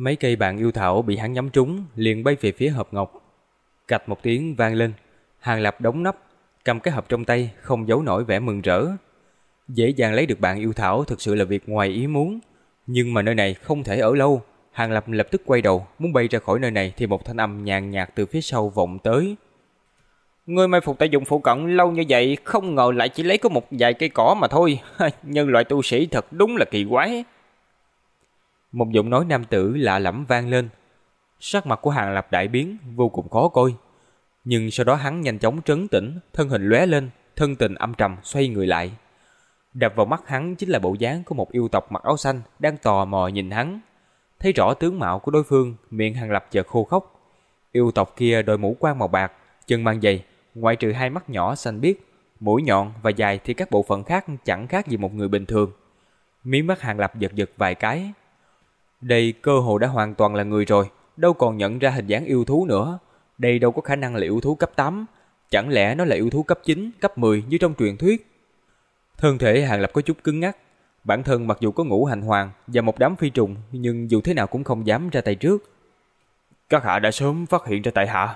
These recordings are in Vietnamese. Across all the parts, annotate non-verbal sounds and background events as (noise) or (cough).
Mấy cây bạn yêu thảo bị hắn nhắm trúng, liền bay về phía hộp ngọc. Cạch một tiếng vang lên, Hàng Lập đóng nắp, cầm cái hộp trong tay, không giấu nổi vẻ mừng rỡ. Dễ dàng lấy được bạn yêu thảo thực sự là việc ngoài ý muốn, nhưng mà nơi này không thể ở lâu. Hàng Lập lập tức quay đầu, muốn bay ra khỏi nơi này thì một thanh âm nhàn nhạt từ phía sau vọng tới. Người mai phục tại dụng phụ cận lâu như vậy, không ngờ lại chỉ lấy có một vài cây cỏ mà thôi. (laughs) Nhân loại tu sĩ thật đúng là kỳ quái. Một giọng nói nam tử lạ lẫm vang lên. Sắc mặt của Hàng Lập đại biến, vô cùng khó coi. Nhưng sau đó hắn nhanh chóng trấn tĩnh, thân hình lóe lên, thân tình âm trầm xoay người lại. Đập vào mắt hắn chính là bộ dáng của một yêu tộc mặc áo xanh đang tò mò nhìn hắn. Thấy rõ tướng mạo của đối phương, miệng Hàng Lập chợt khô khốc. Yêu tộc kia đội mũ quan màu bạc, chân mang giày, ngoại trừ hai mắt nhỏ xanh biếc, mũi nhọn và dài thì các bộ phận khác chẳng khác gì một người bình thường. Mí mắt Hàng Lập giật giật vài cái. Đây cơ hồ đã hoàn toàn là người rồi, đâu còn nhận ra hình dáng yêu thú nữa. Đây đâu có khả năng là yêu thú cấp 8, chẳng lẽ nó là yêu thú cấp 9, cấp 10 như trong truyền thuyết. Thân thể Hàng Lập có chút cứng ngắc, bản thân mặc dù có ngũ hành hoàng và một đám phi trùng, nhưng dù thế nào cũng không dám ra tay trước. Các hạ đã sớm phát hiện ra tại hạ.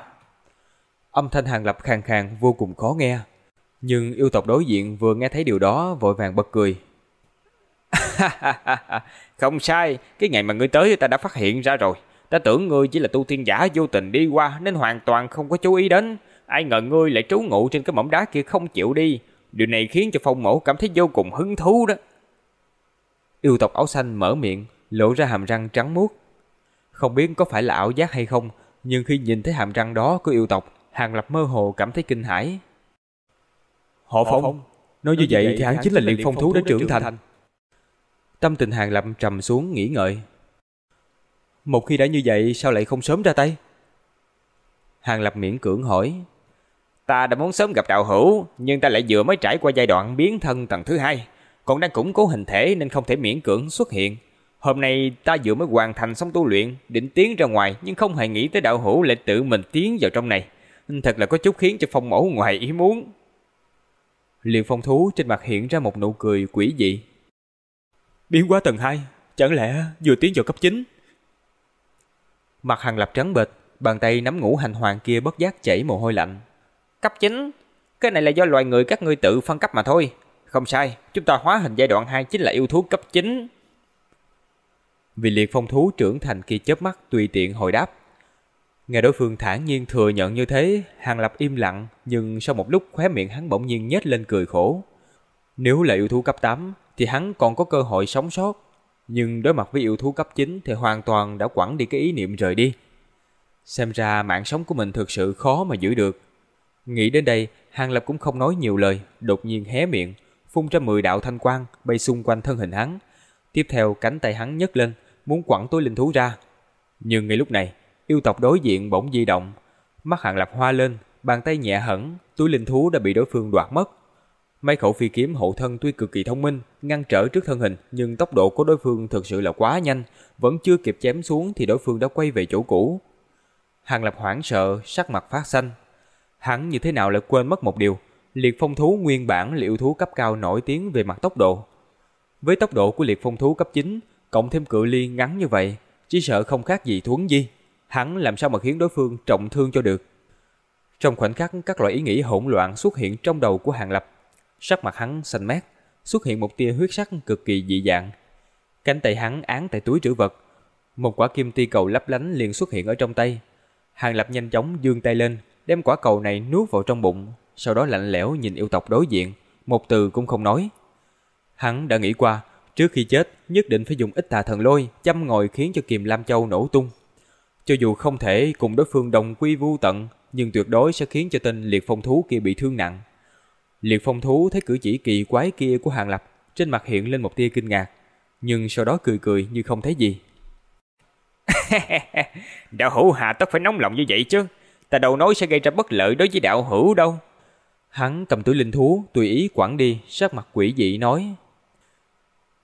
Âm thanh Hàng Lập khàn khàn vô cùng khó nghe. Nhưng yêu tộc đối diện vừa nghe thấy điều đó vội vàng bật cười. (laughs) không sai, cái ngày mà ngươi tới ta đã phát hiện ra rồi. Ta tưởng ngươi chỉ là tu tiên giả vô tình đi qua nên hoàn toàn không có chú ý đến. Ai ngờ ngươi lại trú ngụ trên cái mỏm đá kia không chịu đi. Điều này khiến cho phong mẫu cảm thấy vô cùng hứng thú đó. Yêu tộc áo xanh mở miệng, lộ ra hàm răng trắng muốt. Không biết có phải là ảo giác hay không, nhưng khi nhìn thấy hàm răng đó của yêu tộc, Hàng Lập mơ hồ cảm thấy kinh hãi. Họ phong, nói như vậy thì hắn chính là liệt phong thú đã trưởng thành. Tâm tình Hàng Lập trầm xuống nghĩ ngợi. Một khi đã như vậy sao lại không sớm ra tay? Hàng Lập miễn cưỡng hỏi. Ta đã muốn sớm gặp đạo hữu, nhưng ta lại vừa mới trải qua giai đoạn biến thân tầng thứ hai, còn đang củng cố hình thể nên không thể miễn cưỡng xuất hiện. Hôm nay ta vừa mới hoàn thành xong tu luyện, định tiến ra ngoài nhưng không hề nghĩ tới đạo hữu lại tự mình tiến vào trong này. Thật là có chút khiến cho phong mẫu ngoài ý muốn. Liền phong thú trên mặt hiện ra một nụ cười quỷ dị. Biến hóa tầng 2, chẳng lẽ vừa tiến vào cấp 9? Mặt hàng lập trắng bệch, bàn tay nắm ngũ hành hoàng kia bất giác chảy mồ hôi lạnh. Cấp 9? Cái này là do loài người các ngươi tự phân cấp mà thôi. Không sai, chúng ta hóa hình giai đoạn 2 chính là yêu thú cấp 9. Vì liệt phong thú trưởng thành kia chớp mắt tùy tiện hồi đáp. Nghe đối phương thản nhiên thừa nhận như thế, Hàng Lập im lặng, nhưng sau một lúc khóe miệng hắn bỗng nhiên nhếch lên cười khổ. Nếu là yêu thú cấp 8, thì hắn còn có cơ hội sống sót. Nhưng đối mặt với yêu thú cấp 9 thì hoàn toàn đã quẳng đi cái ý niệm rời đi. Xem ra mạng sống của mình thực sự khó mà giữ được. Nghĩ đến đây, Hàng Lập cũng không nói nhiều lời, đột nhiên hé miệng, phun ra 10 đạo thanh quang bay xung quanh thân hình hắn. Tiếp theo cánh tay hắn nhấc lên, muốn quẳng túi linh thú ra. Nhưng ngay lúc này, yêu tộc đối diện bỗng di động, mắt Hàng Lập hoa lên, bàn tay nhẹ hẳn, túi linh thú đã bị đối phương đoạt mất. Mấy khẩu phi kiếm hộ thân tuy cực kỳ thông minh, ngăn trở trước thân hình, nhưng tốc độ của đối phương thực sự là quá nhanh, vẫn chưa kịp chém xuống thì đối phương đã quay về chỗ cũ. Hàng Lập hoảng sợ, sắc mặt phát xanh. Hắn như thế nào lại quên mất một điều, liệt phong thú nguyên bản liệu thú cấp cao nổi tiếng về mặt tốc độ. Với tốc độ của liệt phong thú cấp 9, cộng thêm cự ly ngắn như vậy, chỉ sợ không khác gì thuấn di. Hắn làm sao mà khiến đối phương trọng thương cho được. Trong khoảnh khắc các loại ý nghĩ hỗn loạn xuất hiện trong đầu của Hàng Lập, sắc mặt hắn xanh mét, xuất hiện một tia huyết sắc cực kỳ dị dạng. Cánh tay hắn án tại túi trữ vật, một quả kim ti cầu lấp lánh liền xuất hiện ở trong tay. Hàng Lập nhanh chóng dương tay lên, đem quả cầu này nuốt vào trong bụng, sau đó lạnh lẽo nhìn yêu tộc đối diện, một từ cũng không nói. Hắn đã nghĩ qua, trước khi chết nhất định phải dùng ít tà thần lôi châm ngồi khiến cho kiềm Lam Châu nổ tung. Cho dù không thể cùng đối phương đồng quy vu tận, nhưng tuyệt đối sẽ khiến cho tên liệt phong thú kia bị thương nặng. Liệt phong thú thấy cử chỉ kỳ quái kia của Hàng Lập, trên mặt hiện lên một tia kinh ngạc, nhưng sau đó cười cười như không thấy gì. (laughs) đạo hữu hạ tất phải nóng lòng như vậy chứ, ta đâu nói sẽ gây ra bất lợi đối với đạo hữu đâu. Hắn cầm túi linh thú, tùy ý quẳng đi, sắc mặt quỷ dị nói.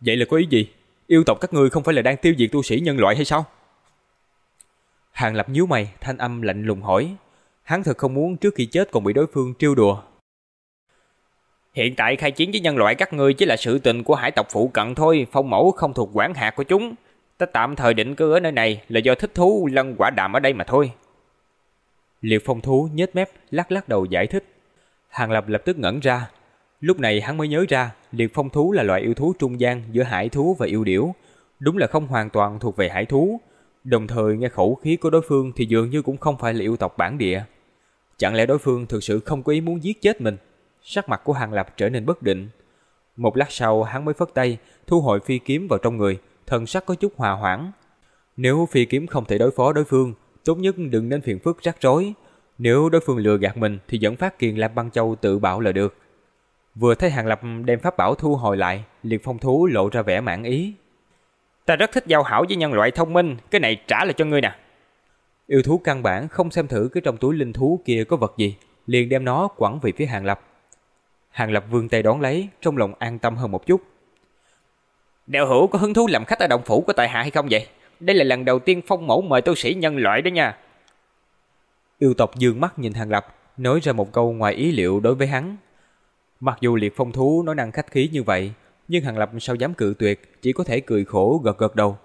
Vậy là có ý gì? Yêu tộc các ngươi không phải là đang tiêu diệt tu sĩ nhân loại hay sao? Hàng Lập nhíu mày, thanh âm lạnh lùng hỏi. Hắn thật không muốn trước khi chết còn bị đối phương trêu đùa. Hiện tại khai chiến với nhân loại các ngươi chỉ là sự tình của hải tộc phụ cận thôi, phong mẫu không thuộc quản hạt của chúng. Ta tạm thời định cư ở nơi này là do thích thú lân quả đạm ở đây mà thôi. Liệt phong thú nhếch mép, lắc lắc đầu giải thích. Hàng Lập lập tức ngẩn ra. Lúc này hắn mới nhớ ra, liệt phong thú là loại yêu thú trung gian giữa hải thú và yêu điểu. Đúng là không hoàn toàn thuộc về hải thú. Đồng thời nghe khẩu khí của đối phương thì dường như cũng không phải là yêu tộc bản địa. Chẳng lẽ đối phương thực sự không có ý muốn giết chết mình? Sắc mặt của Hàng Lập trở nên bất định. Một lát sau hắn mới phất tay, thu hồi phi kiếm vào trong người, thần sắc có chút hòa hoãn. Nếu phi kiếm không thể đối phó đối phương, tốt nhất đừng nên phiền phức rắc rối. Nếu đối phương lừa gạt mình thì dẫn phát kiền Lam Băng Châu tự bảo là được. Vừa thấy Hàng Lập đem pháp bảo thu hồi lại, liệt phong thú lộ ra vẻ mãn ý. Ta rất thích giao hảo với nhân loại thông minh, cái này trả lại cho ngươi nè. Yêu thú căn bản không xem thử cái trong túi linh thú kia có vật gì, liền đem nó quẳng về phía Hàng Lập. Hàng Lập vươn tay đón lấy, trong lòng an tâm hơn một chút. Đạo hữu có hứng thú làm khách ở động phủ của tại hạ hay không vậy? Đây là lần đầu tiên phong mẫu mời tu sĩ nhân loại đó nha. Yêu tộc dương mắt nhìn Hàng Lập, nói ra một câu ngoài ý liệu đối với hắn. Mặc dù liệt phong thú nói năng khách khí như vậy, nhưng Hàng Lập sao dám cự tuyệt, chỉ có thể cười khổ gật gật đầu.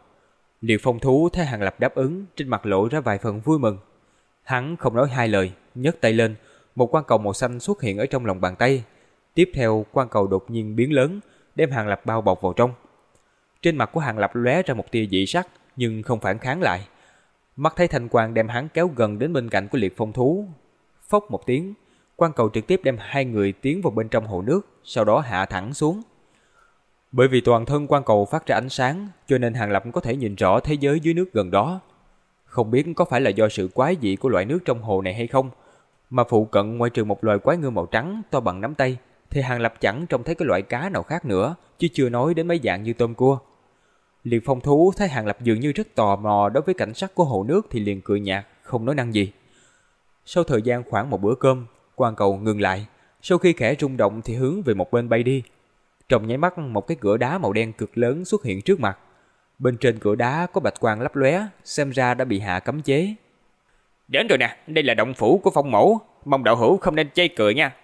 Liệt phong thú thấy Hàng Lập đáp ứng, trên mặt lộ ra vài phần vui mừng. Hắn không nói hai lời, nhấc tay lên, một quan cầu màu xanh xuất hiện ở trong lòng bàn tay. Tiếp theo, quan cầu đột nhiên biến lớn, đem Hàng Lập bao bọc vào trong. Trên mặt của Hàng Lập lóe ra một tia dị sắc, nhưng không phản kháng lại. Mắt thấy thanh quang đem hắn kéo gần đến bên cạnh của liệt phong thú. Phốc một tiếng, quan cầu trực tiếp đem hai người tiến vào bên trong hồ nước, sau đó hạ thẳng xuống. Bởi vì toàn thân quan cầu phát ra ánh sáng, cho nên Hàng Lập có thể nhìn rõ thế giới dưới nước gần đó. Không biết có phải là do sự quái dị của loại nước trong hồ này hay không, mà phụ cận ngoài trừ một loài quái ngư màu trắng to bằng nắm tay, thì Hàng Lập chẳng trông thấy cái loại cá nào khác nữa, chứ chưa nói đến mấy dạng như tôm cua. Liệt phong thú thấy Hàng Lập dường như rất tò mò đối với cảnh sắc của hồ nước thì liền cười nhạt, không nói năng gì. Sau thời gian khoảng một bữa cơm, quan cầu ngừng lại, sau khi khẽ rung động thì hướng về một bên bay đi. Trong nháy mắt một cái cửa đá màu đen cực lớn xuất hiện trước mặt. Bên trên cửa đá có bạch quang lấp lóe, xem ra đã bị hạ cấm chế. Đến rồi nè, đây là động phủ của phong mẫu, mong đạo hữu không nên chê cười nha.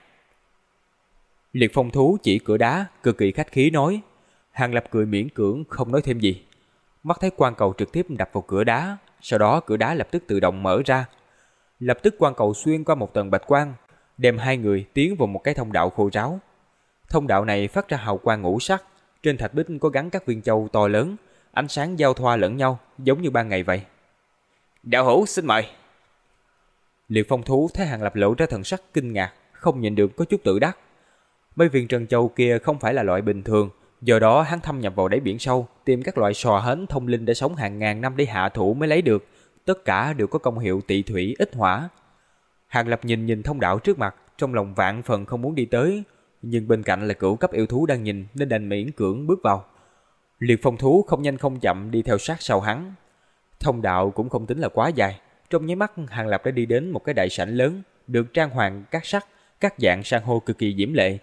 Liệt phong thú chỉ cửa đá, cực kỳ khách khí nói. Hàng Lập cười miễn cưỡng không nói thêm gì. Mắt thấy quan cầu trực tiếp đập vào cửa đá, sau đó cửa đá lập tức tự động mở ra. Lập tức quan cầu xuyên qua một tầng bạch quang, đem hai người tiến vào một cái thông đạo khô ráo. Thông đạo này phát ra hào quang ngũ sắc, trên thạch bích có gắn các viên châu to lớn, ánh sáng giao thoa lẫn nhau, giống như ban ngày vậy. Đạo hữu xin mời. Liệt phong thú thấy hàng lập lộ ra thần sắc kinh ngạc, không nhìn được có chút tự đắc. Mấy viên trân châu kia không phải là loại bình thường, do đó hắn thâm nhập vào đáy biển sâu, tìm các loại sò hến thông linh đã sống hàng ngàn năm để hạ thủ mới lấy được, tất cả đều có công hiệu tị thủy ít hỏa. Hàng Lập nhìn nhìn thông đạo trước mặt, trong lòng vạn phần không muốn đi tới, nhưng bên cạnh là cửu cấp yêu thú đang nhìn nên đành miễn cưỡng bước vào. Liệt phong thú không nhanh không chậm đi theo sát sau hắn. Thông đạo cũng không tính là quá dài, trong nháy mắt Hàng Lập đã đi đến một cái đại sảnh lớn, được trang hoàng các sắc, các dạng san hô cực kỳ diễm lệ.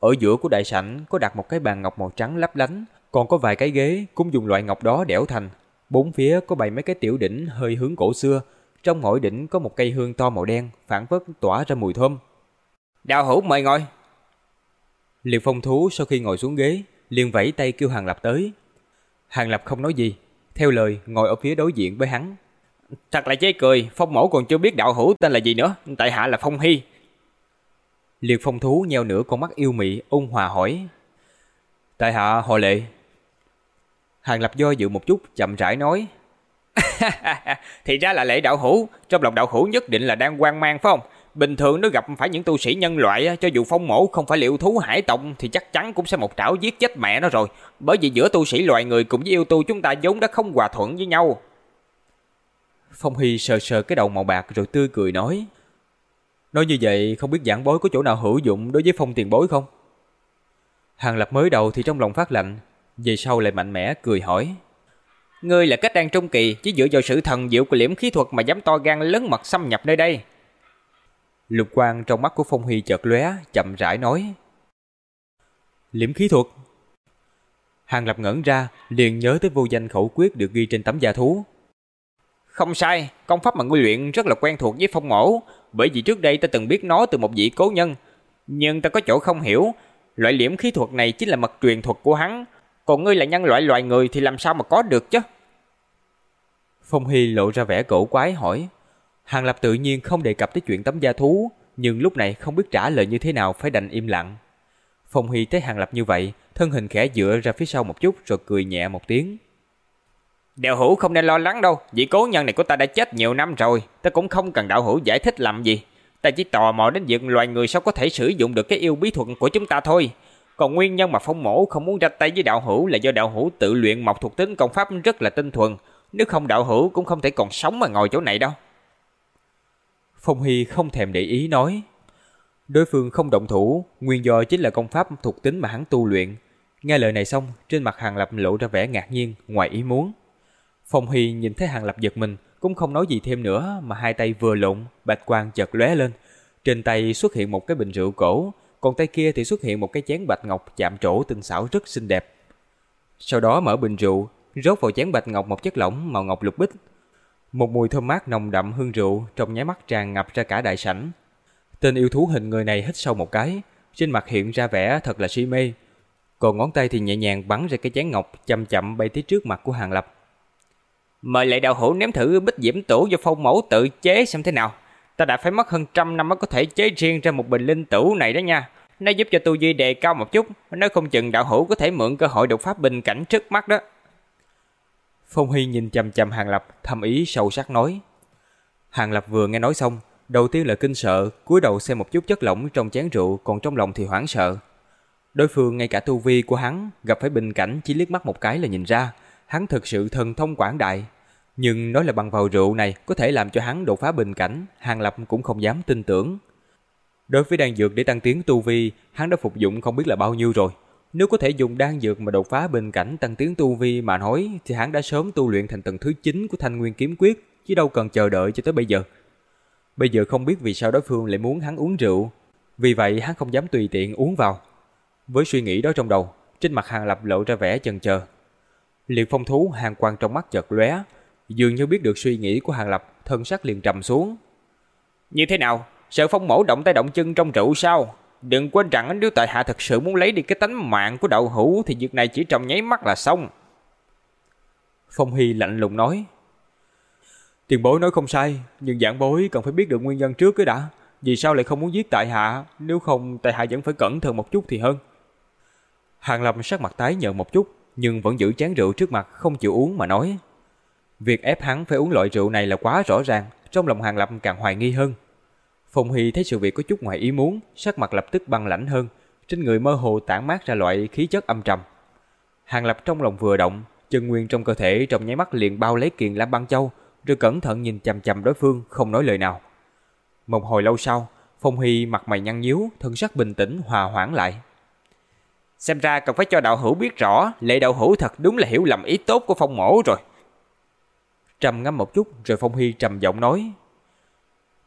Ở giữa của đại sảnh có đặt một cái bàn ngọc màu trắng lấp lánh, còn có vài cái ghế cũng dùng loại ngọc đó đẽo thành. Bốn phía có bày mấy cái tiểu đỉnh hơi hướng cổ xưa, trong mỗi đỉnh có một cây hương to màu đen, phản phất tỏa ra mùi thơm. Đạo hữu mời ngồi. Liệt phong thú sau khi ngồi xuống ghế, liền vẫy tay kêu Hàng Lập tới. Hàng Lập không nói gì, theo lời ngồi ở phía đối diện với hắn. Thật là chế cười, phong mẫu còn chưa biết đạo hữu tên là gì nữa, tại hạ là Phong Hy. Liệt phong thú nheo nửa con mắt yêu mị, ôn hòa hỏi. Tại hạ hồi lệ. Hàng Lập do dự một chút, chậm rãi nói. (laughs) Thì ra là lệ đạo hữu, trong lòng đạo hữu nhất định là đang quan mang phải không? Bình thường nếu gặp phải những tu sĩ nhân loại, cho dù phong mổ không phải liệu thú hải tộc thì chắc chắn cũng sẽ một trảo giết chết mẹ nó rồi. Bởi vì giữa tu sĩ loài người cùng với yêu tu chúng ta vốn đã không hòa thuận với nhau. Phong Hy sờ sờ cái đầu màu bạc rồi tươi cười nói. Nói như vậy không biết giảng bối có chỗ nào hữu dụng đối với phong tiền bối không? Hàng lập mới đầu thì trong lòng phát lạnh, về sau lại mạnh mẽ cười hỏi. Ngươi là cách đang trung kỳ, chỉ dựa vào sự thần diệu của liễm khí thuật mà dám to gan lớn mật xâm nhập nơi đây. Lục quang trong mắt của Phong Huy chợt lóe, chậm rãi nói. Liễm khí thuật. Hàng lập ngẩn ra, liền nhớ tới vô danh khẩu quyết được ghi trên tấm da thú. Không sai, công pháp mà ngươi luyện rất là quen thuộc với phong mổ, bởi vì trước đây ta từng biết nó từ một vị cố nhân. Nhưng ta có chỗ không hiểu, loại liễm khí thuật này chính là mật truyền thuật của hắn. còn ngươi là nhân loại loài người thì làm sao mà có được chứ? Phong Hy lộ ra vẻ cổ quái hỏi. Hàng Lập tự nhiên không đề cập tới chuyện tấm da thú, nhưng lúc này không biết trả lời như thế nào phải đành im lặng. Phong Hy thấy Hàng Lập như vậy, thân hình khẽ dựa ra phía sau một chút rồi cười nhẹ một tiếng. Đạo hữu không nên lo lắng đâu, vị cố nhân này của ta đã chết nhiều năm rồi, ta cũng không cần đạo hữu giải thích làm gì. Ta chỉ tò mò đến việc loài người sao có thể sử dụng được cái yêu bí thuật của chúng ta thôi. Còn nguyên nhân mà phong mổ không muốn ra tay với đạo hữu là do đạo hữu tự luyện mộc thuộc tính công pháp rất là tinh thuần. Nếu không đạo hữu cũng không thể còn sống mà ngồi chỗ này đâu. Phong Hy không thèm để ý nói. Đối phương không động thủ, nguyên do chính là công pháp thuộc tính mà hắn tu luyện. Nghe lời này xong, trên mặt Hàng Lập lộ ra vẻ ngạc nhiên, ngoài ý muốn. Phong Hy nhìn thấy Hàng Lập giật mình, cũng không nói gì thêm nữa mà hai tay vừa lộn, bạch quang chợt lóe lên. Trên tay xuất hiện một cái bình rượu cổ, còn tay kia thì xuất hiện một cái chén bạch ngọc chạm trổ tinh xảo rất xinh đẹp. Sau đó mở bình rượu, rót vào chén bạch ngọc một chất lỏng màu ngọc lục bích. Một mùi thơm mát nồng đậm hương rượu trong nháy mắt tràn ngập ra cả đại sảnh. Tên yêu thú hình người này hít sâu một cái, trên mặt hiện ra vẻ thật là si mê. Còn ngón tay thì nhẹ nhàng bắn ra cái chén ngọc chậm chậm bay tới trước mặt của Hàng Lập. Mời lại đạo hữu nếm thử bích diễm tủ do phong mẫu tự chế xem thế nào. Ta đã phải mất hơn trăm năm mới có thể chế riêng ra một bình linh tủ này đó nha. Nó giúp cho tu vi đề cao một chút, nếu không chừng đạo hữu có thể mượn cơ hội đột phá bình cảnh trước mắt đó. Phong Huy nhìn chằm chằm Hàng Lập, thầm ý sâu sắc nói. Hàng Lập vừa nghe nói xong, đầu tiên là kinh sợ, cúi đầu xem một chút chất lỏng trong chén rượu, còn trong lòng thì hoảng sợ. Đối phương ngay cả tu vi của hắn, gặp phải bình cảnh chỉ liếc mắt một cái là nhìn ra, hắn thực sự thần thông quảng đại. Nhưng nói là bằng vào rượu này có thể làm cho hắn đột phá bình cảnh, Hàng Lập cũng không dám tin tưởng. Đối với đan dược để tăng tiến tu vi, hắn đã phục dụng không biết là bao nhiêu rồi. Nếu có thể dùng đan dược mà đột phá bình cảnh tăng tiến tu vi mà nói thì hắn đã sớm tu luyện thành tầng thứ 9 của Thanh Nguyên Kiếm Quyết, chứ đâu cần chờ đợi cho tới bây giờ. Bây giờ không biết vì sao đối phương lại muốn hắn uống rượu, vì vậy hắn không dám tùy tiện uống vào. Với suy nghĩ đó trong đầu, trên mặt Hàng Lập lộ ra vẻ chần chờ. Liệt phong thú hàng quang trong mắt chợt lóe, dường như biết được suy nghĩ của Hàng Lập, thân sắc liền trầm xuống. Như thế nào? Sợ phong mẫu động tay động chân trong rượu sao? Đừng quên rằng nếu tại hạ thật sự muốn lấy đi cái tánh mạng của đạo hữu thì việc này chỉ trong nháy mắt là xong. Phong Hy lạnh lùng nói. Tiền bối nói không sai, nhưng giảng bối cần phải biết được nguyên nhân trước cái đã. Vì sao lại không muốn giết tại hạ, nếu không tại hạ vẫn phải cẩn thận một chút thì hơn. Hàng Lập sắc mặt tái nhợt một chút, nhưng vẫn giữ chén rượu trước mặt không chịu uống mà nói. Việc ép hắn phải uống loại rượu này là quá rõ ràng, trong lòng Hàng Lập càng hoài nghi hơn. phùng Hy thấy sự việc có chút ngoài ý muốn, sắc mặt lập tức băng lãnh hơn, trên người mơ hồ tản mát ra loại khí chất âm trầm. Hàng Lập trong lòng vừa động, chân nguyên trong cơ thể trong nháy mắt liền bao lấy kiền lam băng châu, rồi cẩn thận nhìn chằm chằm đối phương, không nói lời nào. Một hồi lâu sau, Phong Hy mặt mày nhăn nhíu, thân sắc bình tĩnh hòa hoãn lại. Xem ra cần phải cho đạo hữu biết rõ, lệ đạo hữu thật đúng là hiểu lầm ý tốt của phong mổ rồi. Trầm ngâm một chút, rồi Phong Hy trầm giọng nói.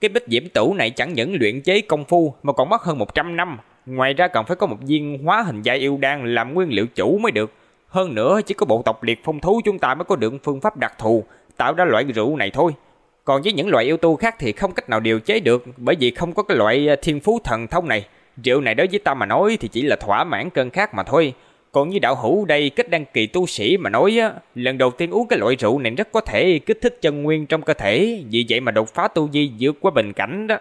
Cái bích diễm tủ này chẳng những luyện chế công phu mà còn mất hơn 100 năm. Ngoài ra còn phải có một viên hóa hình gia yêu đan làm nguyên liệu chủ mới được. Hơn nữa, chỉ có bộ tộc liệt phong thú chúng ta mới có được phương pháp đặc thù, tạo ra loại rượu này thôi. Còn với những loại yêu tu khác thì không cách nào điều chế được, bởi vì không có cái loại thiên phú thần thông này. Rượu này đối với ta mà nói thì chỉ là thỏa mãn cơn khát mà thôi. Còn như đạo hữu đây kết đăng kỳ tu sĩ mà nói á, lần đầu tiên uống cái loại rượu này rất có thể kích thích chân nguyên trong cơ thể, vì vậy mà đột phá tu vi vượt qua bình cảnh đó.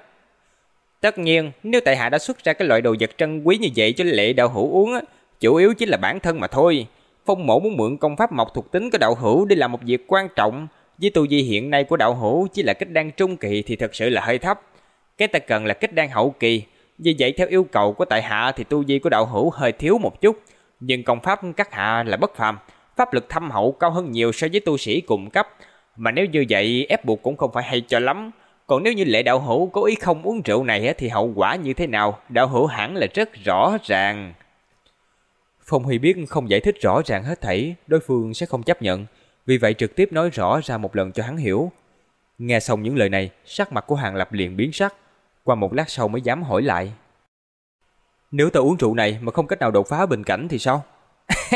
Tất nhiên, nếu tại hạ đã xuất ra cái loại đồ vật trân quý như vậy cho lệ đạo hữu uống á, chủ yếu chính là bản thân mà thôi. Phong mộ muốn mượn công pháp mộc thuộc tính của đạo hữu để làm một việc quan trọng, với tu vi hiện nay của đạo hữu chỉ là kết đan trung kỳ thì thật sự là hơi thấp. Cái ta cần là kết đan hậu kỳ, vì vậy theo yêu cầu của tại hạ thì tu vi của đạo hữu hơi thiếu một chút, nhưng công pháp các hạ là bất phàm, pháp lực thâm hậu cao hơn nhiều so với tu sĩ cùng cấp, mà nếu như vậy ép buộc cũng không phải hay cho lắm. Còn nếu như lệ đạo hữu cố ý không uống rượu này thì hậu quả như thế nào, đạo hữu hẳn là rất rõ ràng. Phong Huy biết không giải thích rõ ràng hết thảy, đối phương sẽ không chấp nhận, vì vậy trực tiếp nói rõ ra một lần cho hắn hiểu. Nghe xong những lời này, sắc mặt của Hàng Lập liền biến sắc, qua một lát sau mới dám hỏi lại. Nếu ta uống rượu này mà không cách nào đột phá bình cảnh thì sao? (laughs)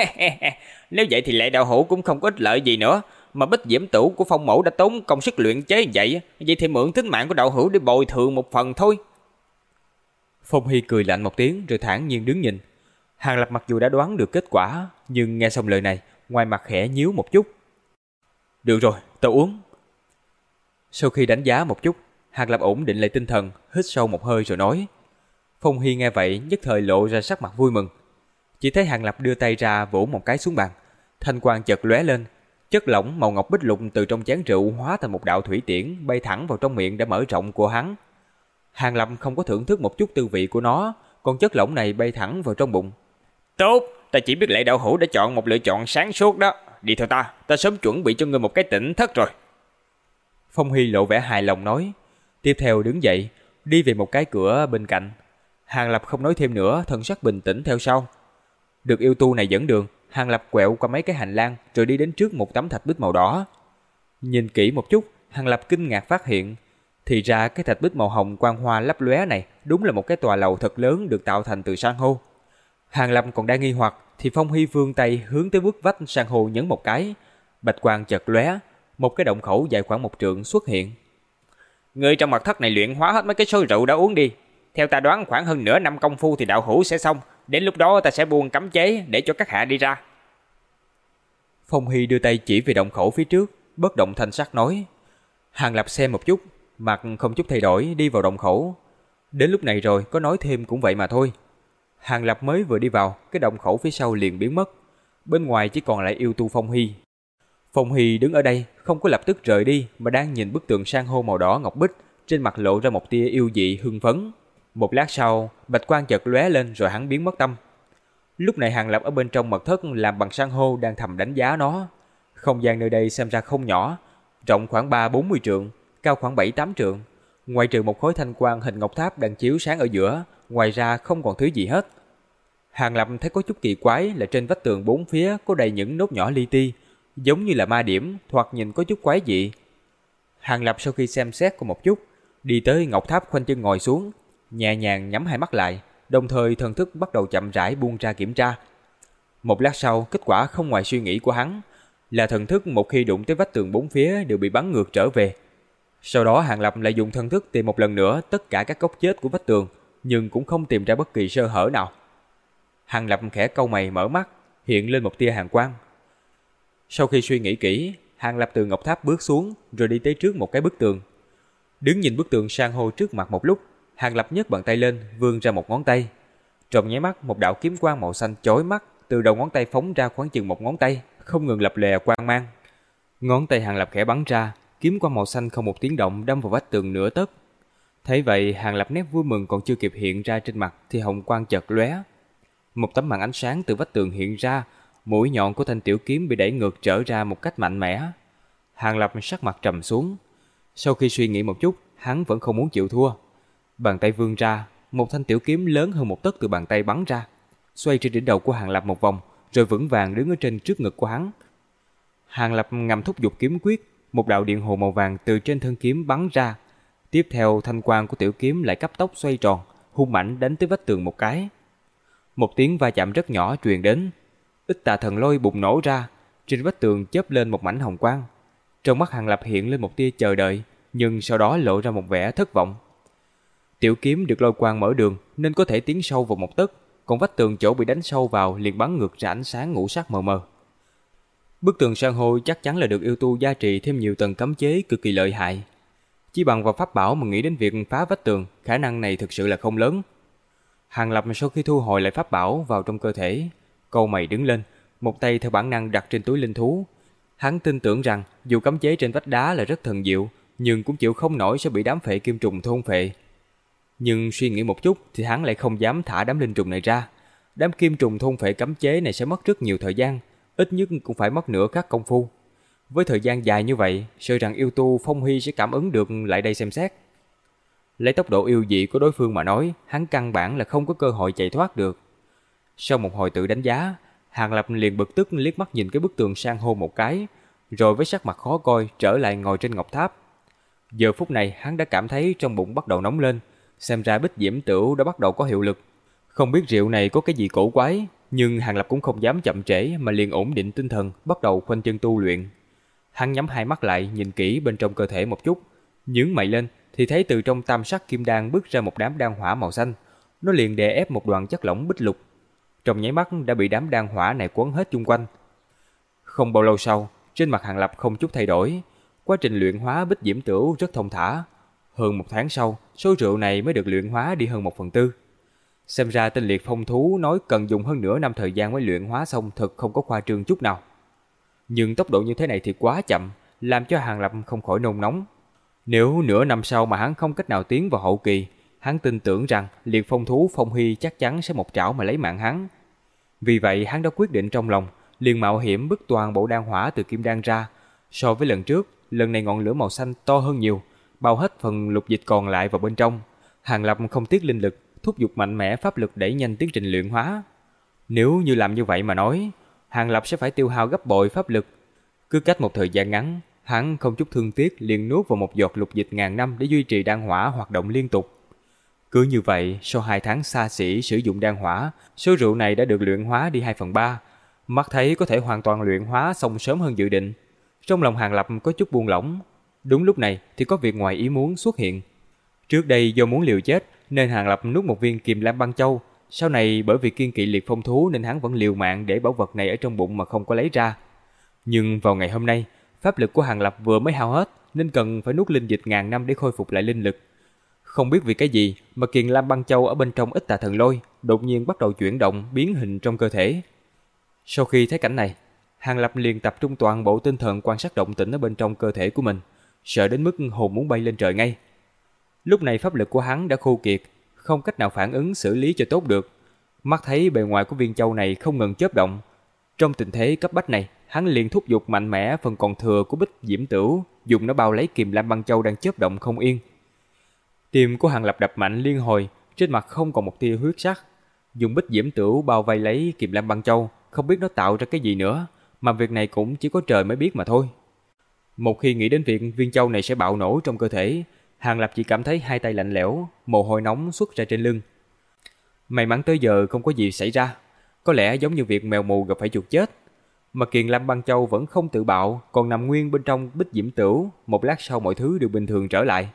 Nếu vậy thì lệ đạo hữu cũng không có ích lợi gì nữa. Mà bích diễm tủ của phong mẫu đã tốn công sức luyện chế vậy. Vậy thì mượn tính mạng của đạo hữu để bồi thường một phần thôi. Phong Hy cười lạnh một tiếng rồi thản nhiên đứng nhìn. Hàng Lập mặc dù đã đoán được kết quả, nhưng nghe xong lời này, ngoài mặt khẽ nhíu một chút. Được rồi, tao uống. Sau khi đánh giá một chút, Hàng Lập ổn định lại tinh thần, hít sâu một hơi rồi nói. Phong Hy nghe vậy nhất thời lộ ra sắc mặt vui mừng. Chỉ thấy Hàng Lập đưa tay ra vỗ một cái xuống bàn. Thanh quang chợt lóe lên, chất lỏng màu ngọc bích lục từ trong chén rượu hóa thành một đạo thủy tiễn bay thẳng vào trong miệng đã mở rộng của hắn. Hàng Lập không có thưởng thức một chút tư vị của nó, còn chất lỏng này bay thẳng vào trong bụng. Tốt, ta chỉ biết lệ đạo hữu đã chọn một lựa chọn sáng suốt đó. Đi theo ta, ta sớm chuẩn bị cho ngươi một cái tỉnh thất rồi. Phong Hy lộ vẻ hài lòng nói. Tiếp theo đứng dậy, đi về một cái cửa bên cạnh. Hàng Lập không nói thêm nữa, thần sắc bình tĩnh theo sau. Được yêu tu này dẫn đường, Hàng Lập quẹo qua mấy cái hành lang rồi đi đến trước một tấm thạch bích màu đỏ. Nhìn kỹ một chút, Hàng Lập kinh ngạc phát hiện, thì ra cái thạch bích màu hồng quang hoa lấp lóe này đúng là một cái tòa lầu thật lớn được tạo thành từ san hô. Hàng Lập còn đang nghi hoặc thì Phong Hy vương tay hướng tới bức vách san hô nhấn một cái, bạch quang chợt lóe, một cái động khẩu dài khoảng một trượng xuất hiện. Người trong mặt thất này luyện hóa hết mấy cái sôi rượu đã uống đi. Theo ta đoán khoảng hơn nửa năm công phu thì đạo hữu sẽ xong. Đến lúc đó ta sẽ buông cấm chế để cho các hạ đi ra. Phong Hy đưa tay chỉ về động khẩu phía trước, bất động thanh sắc nói. Hàng Lập xem một chút, mặt không chút thay đổi đi vào động khẩu. Đến lúc này rồi có nói thêm cũng vậy mà thôi. Hàng Lập mới vừa đi vào, cái động khẩu phía sau liền biến mất. Bên ngoài chỉ còn lại yêu tu Phong Hy. Phong Hy đứng ở đây, không có lập tức rời đi mà đang nhìn bức tượng sang hô màu đỏ ngọc bích, trên mặt lộ ra một tia yêu dị hưng phấn. Một lát sau, bạch quang chợt lóe lên rồi hắn biến mất tâm. Lúc này Hàng Lập ở bên trong mật thất làm bằng san hô đang thầm đánh giá nó. Không gian nơi đây xem ra không nhỏ, rộng khoảng 3-40 trượng, cao khoảng 7-8 trượng. Ngoài trừ một khối thanh quang hình ngọc tháp đang chiếu sáng ở giữa, ngoài ra không còn thứ gì hết. Hàng Lập thấy có chút kỳ quái là trên vách tường bốn phía có đầy những nốt nhỏ li ti, giống như là ma điểm, thoạt nhìn có chút quái dị. Hàng Lập sau khi xem xét có một chút, đi tới ngọc tháp khoanh chân ngồi xuống, nhẹ nhàng nhắm hai mắt lại, đồng thời thần thức bắt đầu chậm rãi buông ra kiểm tra. Một lát sau, kết quả không ngoài suy nghĩ của hắn, là thần thức một khi đụng tới vách tường bốn phía đều bị bắn ngược trở về. Sau đó Hàng Lập lại dùng thần thức tìm một lần nữa tất cả các góc chết của vách tường, nhưng cũng không tìm ra bất kỳ sơ hở nào. Hàng Lập khẽ câu mày mở mắt, hiện lên một tia hàng quang. Sau khi suy nghĩ kỹ, Hàng Lập từ ngọc tháp bước xuống rồi đi tới trước một cái bức tường. Đứng nhìn bức tường sang hô trước mặt một lúc, Hàng Lập nhấc bàn tay lên, vươn ra một ngón tay. Trong nháy mắt, một đạo kiếm quang màu xanh chói mắt từ đầu ngón tay phóng ra khoảng chừng một ngón tay, không ngừng lập lè quang mang. Ngón tay Hàng Lập khẽ bắn ra, kiếm quang màu xanh không một tiếng động đâm vào vách tường nửa tấc. Thấy vậy, Hàng Lập nét vui mừng còn chưa kịp hiện ra trên mặt thì hồng quang chợt lóe. Một tấm màn ánh sáng từ vách tường hiện ra, mũi nhọn của thanh tiểu kiếm bị đẩy ngược trở ra một cách mạnh mẽ. Hàng Lập sắc mặt trầm xuống. Sau khi suy nghĩ một chút, hắn vẫn không muốn chịu thua. Bàn tay vươn ra, một thanh tiểu kiếm lớn hơn một tấc từ bàn tay bắn ra, xoay trên đỉnh đầu của Hàng Lập một vòng, rồi vững vàng đứng ở trên trước ngực của hắn. Hàng Lập ngầm thúc giục kiếm quyết, một đạo điện hồ màu vàng từ trên thân kiếm bắn ra. Tiếp theo thanh quang của tiểu kiếm lại cấp tốc xoay tròn, hung mạnh đánh tới vách tường một cái. Một tiếng va chạm rất nhỏ truyền đến, ít tà thần lôi bùng nổ ra, trên vách tường chớp lên một mảnh hồng quang. Trong mắt Hàng Lập hiện lên một tia chờ đợi, nhưng sau đó lộ ra một vẻ thất vọng. Tiểu kiếm được lôi quang mở đường nên có thể tiến sâu vào một tấc, còn vách tường chỗ bị đánh sâu vào liền bắn ngược ra ánh sáng ngũ sắc mờ mờ. Bức tường san hô chắc chắn là được yêu tu gia trì thêm nhiều tầng cấm chế cực kỳ lợi hại. Chỉ bằng vào pháp bảo mà nghĩ đến việc phá vách tường, khả năng này thực sự là không lớn. Hàng Lập sau khi thu hồi lại pháp bảo vào trong cơ thể, câu mày đứng lên, một tay theo bản năng đặt trên túi linh thú. Hắn tin tưởng rằng dù cấm chế trên vách đá là rất thần diệu, nhưng cũng chịu không nổi sẽ bị đám phệ kim trùng thôn phệ. Nhưng suy nghĩ một chút thì hắn lại không dám thả đám linh trùng này ra. Đám kim trùng thôn phệ cấm chế này sẽ mất rất nhiều thời gian, ít nhất cũng phải mất nửa các công phu. Với thời gian dài như vậy, sợ rằng yêu tu Phong Huy sẽ cảm ứng được lại đây xem xét. Lấy tốc độ yêu dị của đối phương mà nói, hắn căn bản là không có cơ hội chạy thoát được. Sau một hồi tự đánh giá, Hàng Lập liền bực tức liếc mắt nhìn cái bức tường sang hô một cái, rồi với sắc mặt khó coi trở lại ngồi trên ngọc tháp. Giờ phút này hắn đã cảm thấy trong bụng bắt đầu nóng lên, xem ra bích diễm tửu đã bắt đầu có hiệu lực. Không biết rượu này có cái gì cổ quái, nhưng Hàng Lập cũng không dám chậm trễ mà liền ổn định tinh thần, bắt đầu khoanh chân tu luyện. Hắn nhắm hai mắt lại nhìn kỹ bên trong cơ thể một chút, nhướng mày lên thì thấy từ trong tam sắc kim đan bước ra một đám đan hỏa màu xanh, nó liền đè ép một đoàn chất lỏng bích lục. trong nháy mắt đã bị đám đan hỏa này quấn hết chung quanh. Không bao lâu sau, trên mặt Hàng Lập không chút thay đổi, quá trình luyện hóa bích diễm tửu rất thông thả. Hơn một tháng sau, số rượu này mới được luyện hóa đi hơn một phần tư. Xem ra tên liệt phong thú nói cần dùng hơn nửa năm thời gian mới luyện hóa xong thật không có khoa trương chút nào. Nhưng tốc độ như thế này thì quá chậm, làm cho Hàng Lập không khỏi nôn nóng. Nếu nửa năm sau mà hắn không cách nào tiến vào hậu kỳ, hắn tin tưởng rằng liệt phong thú Phong Huy chắc chắn sẽ một trảo mà lấy mạng hắn. Vì vậy hắn đã quyết định trong lòng, liền mạo hiểm bức toàn bộ đan hỏa từ kim đan ra. So với lần trước, lần này ngọn lửa màu xanh to hơn nhiều, bao hết phần lục dịch còn lại vào bên trong. Hàng Lập không tiếc linh lực, thúc giục mạnh mẽ pháp lực đẩy nhanh tiến trình luyện hóa. Nếu như làm như vậy mà nói, Hàng Lập sẽ phải tiêu hao gấp bội pháp lực. Cứ cách một thời gian ngắn, hắn không chút thương tiếc liền nuốt vào một giọt lục dịch ngàn năm để duy trì đan hỏa hoạt động liên tục. Cứ như vậy, sau hai tháng xa xỉ sử dụng đan hỏa, số rượu này đã được luyện hóa đi 2 phần 3. Mắt thấy có thể hoàn toàn luyện hóa xong sớm hơn dự định. Trong lòng Hàng Lập có chút buông lỏng. Đúng lúc này thì có việc ngoài ý muốn xuất hiện. Trước đây do muốn liều chết nên Hàng Lập nuốt một viên kiềm lam băng châu. Sau này bởi vì kiên kỵ liệt phong thú nên hắn vẫn liều mạng để bảo vật này ở trong bụng mà không có lấy ra. Nhưng vào ngày hôm nay, pháp lực của Hàng Lập vừa mới hao hết nên cần phải nuốt linh dịch ngàn năm để khôi phục lại linh lực. Không biết vì cái gì mà kiền lam băng châu ở bên trong ít tà thần lôi đột nhiên bắt đầu chuyển động biến hình trong cơ thể. Sau khi thấy cảnh này, Hàng Lập liền tập trung toàn bộ tinh thần quan sát động tĩnh ở bên trong cơ thể của mình, sợ đến mức hồn muốn bay lên trời ngay. Lúc này pháp lực của hắn đã khô kiệt, không cách nào phản ứng xử lý cho tốt được. Mắt thấy bề ngoài của viên châu này không ngừng chớp động. Trong tình thế cấp bách này, hắn liền thúc giục mạnh mẽ phần còn thừa của bích diễm tửu, dùng nó bao lấy kìm lam băng châu đang chớp động không yên. Tim của Hàng Lập đập mạnh liên hồi, trên mặt không còn một tia huyết sắc. Dùng bích diễm tửu bao vây lấy kìm lam băng châu, không biết nó tạo ra cái gì nữa, mà việc này cũng chỉ có trời mới biết mà thôi. Một khi nghĩ đến việc viên châu này sẽ bạo nổ trong cơ thể, Hàng Lập chỉ cảm thấy hai tay lạnh lẽo, mồ hôi nóng xuất ra trên lưng. May mắn tới giờ không có gì xảy ra, có lẽ giống như việc mèo mù gặp phải chuột chết. Mà Kiền Lam Băng Châu vẫn không tự bạo, còn nằm nguyên bên trong bích diễm tửu, một lát sau mọi thứ đều bình thường trở lại.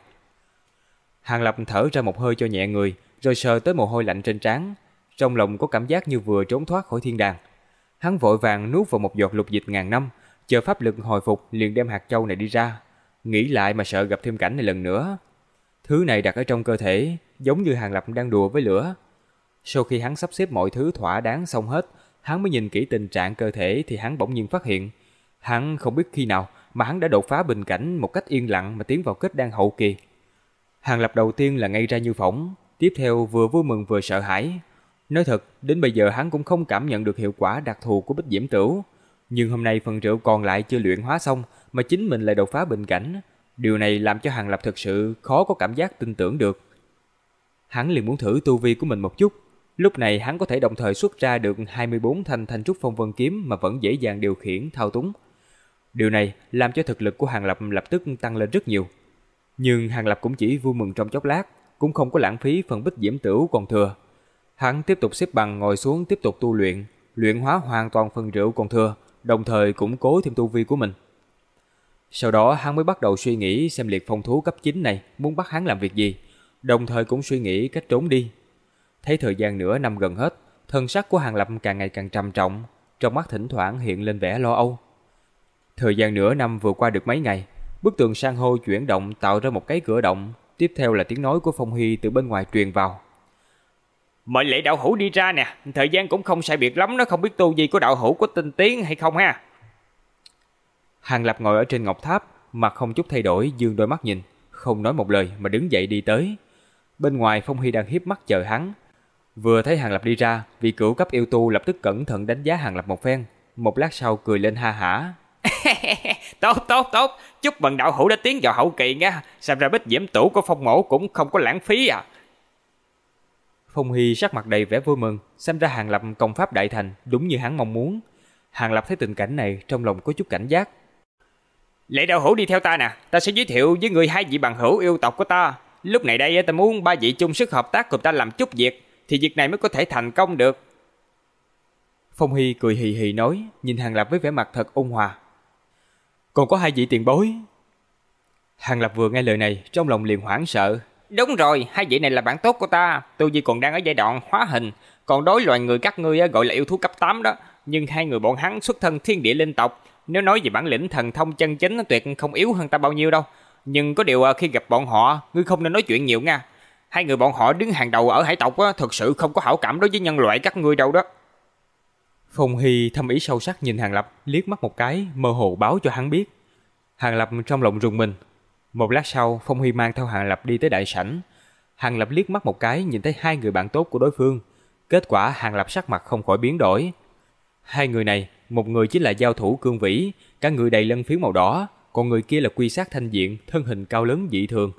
Hàng Lập thở ra một hơi cho nhẹ người, rồi sờ tới mồ hôi lạnh trên trán, trong lòng có cảm giác như vừa trốn thoát khỏi thiên đàng. Hắn vội vàng nuốt vào một giọt lục dịch ngàn năm, chờ pháp lực hồi phục liền đem hạt châu này đi ra. Nghĩ lại mà sợ gặp thêm cảnh này lần nữa. Thứ này đặt ở trong cơ thể, giống như Hàng Lập đang đùa với lửa. Sau khi hắn sắp xếp mọi thứ thỏa đáng xong hết, hắn mới nhìn kỹ tình trạng cơ thể thì hắn bỗng nhiên phát hiện. Hắn không biết khi nào mà hắn đã đột phá bình cảnh một cách yên lặng mà tiến vào kết đan hậu kỳ. Hàng Lập đầu tiên là ngay ra như phỏng, tiếp theo vừa vui mừng vừa sợ hãi. Nói thật, đến bây giờ hắn cũng không cảm nhận được hiệu quả đặc thù của bích diễm tửu. Nhưng hôm nay phần rượu còn lại chưa luyện hóa xong mà chính mình lại đột phá bình cảnh. Điều này làm cho Hàng Lập thực sự khó có cảm giác tin tưởng được. Hắn liền muốn thử tu vi của mình một chút. Lúc này hắn có thể đồng thời xuất ra được 24 thanh thanh trúc phong vân kiếm mà vẫn dễ dàng điều khiển thao túng. Điều này làm cho thực lực của Hàng Lập lập tức tăng lên rất nhiều. Nhưng Hàng Lập cũng chỉ vui mừng trong chốc lát, cũng không có lãng phí phần bích diễm tửu còn thừa. Hắn tiếp tục xếp bằng ngồi xuống tiếp tục tu luyện, luyện hóa hoàn toàn phần rượu còn thừa, đồng thời củng cố thêm tu vi của mình. Sau đó hắn mới bắt đầu suy nghĩ xem liệt phong thú cấp 9 này muốn bắt hắn làm việc gì, đồng thời cũng suy nghĩ cách trốn đi. Thấy thời gian nửa năm gần hết, thân sắc của Hàng Lập càng ngày càng trầm trọng, trong mắt thỉnh thoảng hiện lên vẻ lo âu. Thời gian nửa năm vừa qua được mấy ngày, bức tường san hô chuyển động tạo ra một cái cửa động, tiếp theo là tiếng nói của Phong Hy từ bên ngoài truyền vào. Mời lễ đạo hữu đi ra nè, thời gian cũng không sai biệt lắm, nó không biết tu gì của đạo hữu có tinh tiến hay không ha. Hàng Lập ngồi ở trên ngọc tháp, mặt không chút thay đổi, dương đôi mắt nhìn, không nói một lời mà đứng dậy đi tới. Bên ngoài Phong Hy đang hiếp mắt chờ hắn. Vừa thấy Hàng Lập đi ra, vị cửu cấp yêu tu lập tức cẩn thận đánh giá Hàng Lập một phen, một lát sau cười lên ha hả. (laughs) tốt tốt tốt, chúc mừng đạo hữu đã tiến vào hậu kỳ nha, xem ra bích diễm tủ của phong mổ cũng không có lãng phí à. Phong Hy sắc mặt đầy vẻ vui mừng, xem ra Hàng Lập công pháp đại thành, đúng như hắn mong muốn. Hàng Lập thấy tình cảnh này trong lòng có chút cảnh giác. Lệ đạo hữu đi theo ta nè, ta sẽ giới thiệu với người hai vị bằng hữu yêu tộc của ta. Lúc này đây ta muốn ba vị chung sức hợp tác cùng ta làm chút việc, thì việc này mới có thể thành công được. Phong Hy cười hì hì nói, nhìn Hàng Lập với vẻ mặt thật ôn hòa. Còn có hai vị tiền bối. Hàng Lập vừa nghe lời này, trong lòng liền hoảng sợ. Đúng rồi, hai vị này là bạn tốt của ta, tu vi còn đang ở giai đoạn hóa hình, còn đối loài người các ngươi gọi là yêu thú cấp 8 đó, nhưng hai người bọn hắn xuất thân thiên địa linh tộc, nếu nói về bản lĩnh thần thông chân chính tuyệt không yếu hơn ta bao nhiêu đâu. Nhưng có điều à, khi gặp bọn họ, ngươi không nên nói chuyện nhiều nha. Hai người bọn họ đứng hàng đầu ở hải tộc á, thật sự không có hảo cảm đối với nhân loại các ngươi đâu đó. Phong Hy thâm ý sâu sắc nhìn Hàng Lập liếc mắt một cái, mơ hồ báo cho hắn biết. Hàng Lập trong lòng rùng mình. Một lát sau, Phong huy mang theo Hàng Lập đi tới đại sảnh. Hàng Lập liếc mắt một cái nhìn thấy hai người bạn tốt của đối phương. Kết quả Hàng Lập sắc mặt không khỏi biến đổi. Hai người này, một người chính là giao thủ cương vĩ, cả người đầy lân phiếu màu đỏ, còn người kia là quy sát thanh diện, thân hình cao lớn dị thường.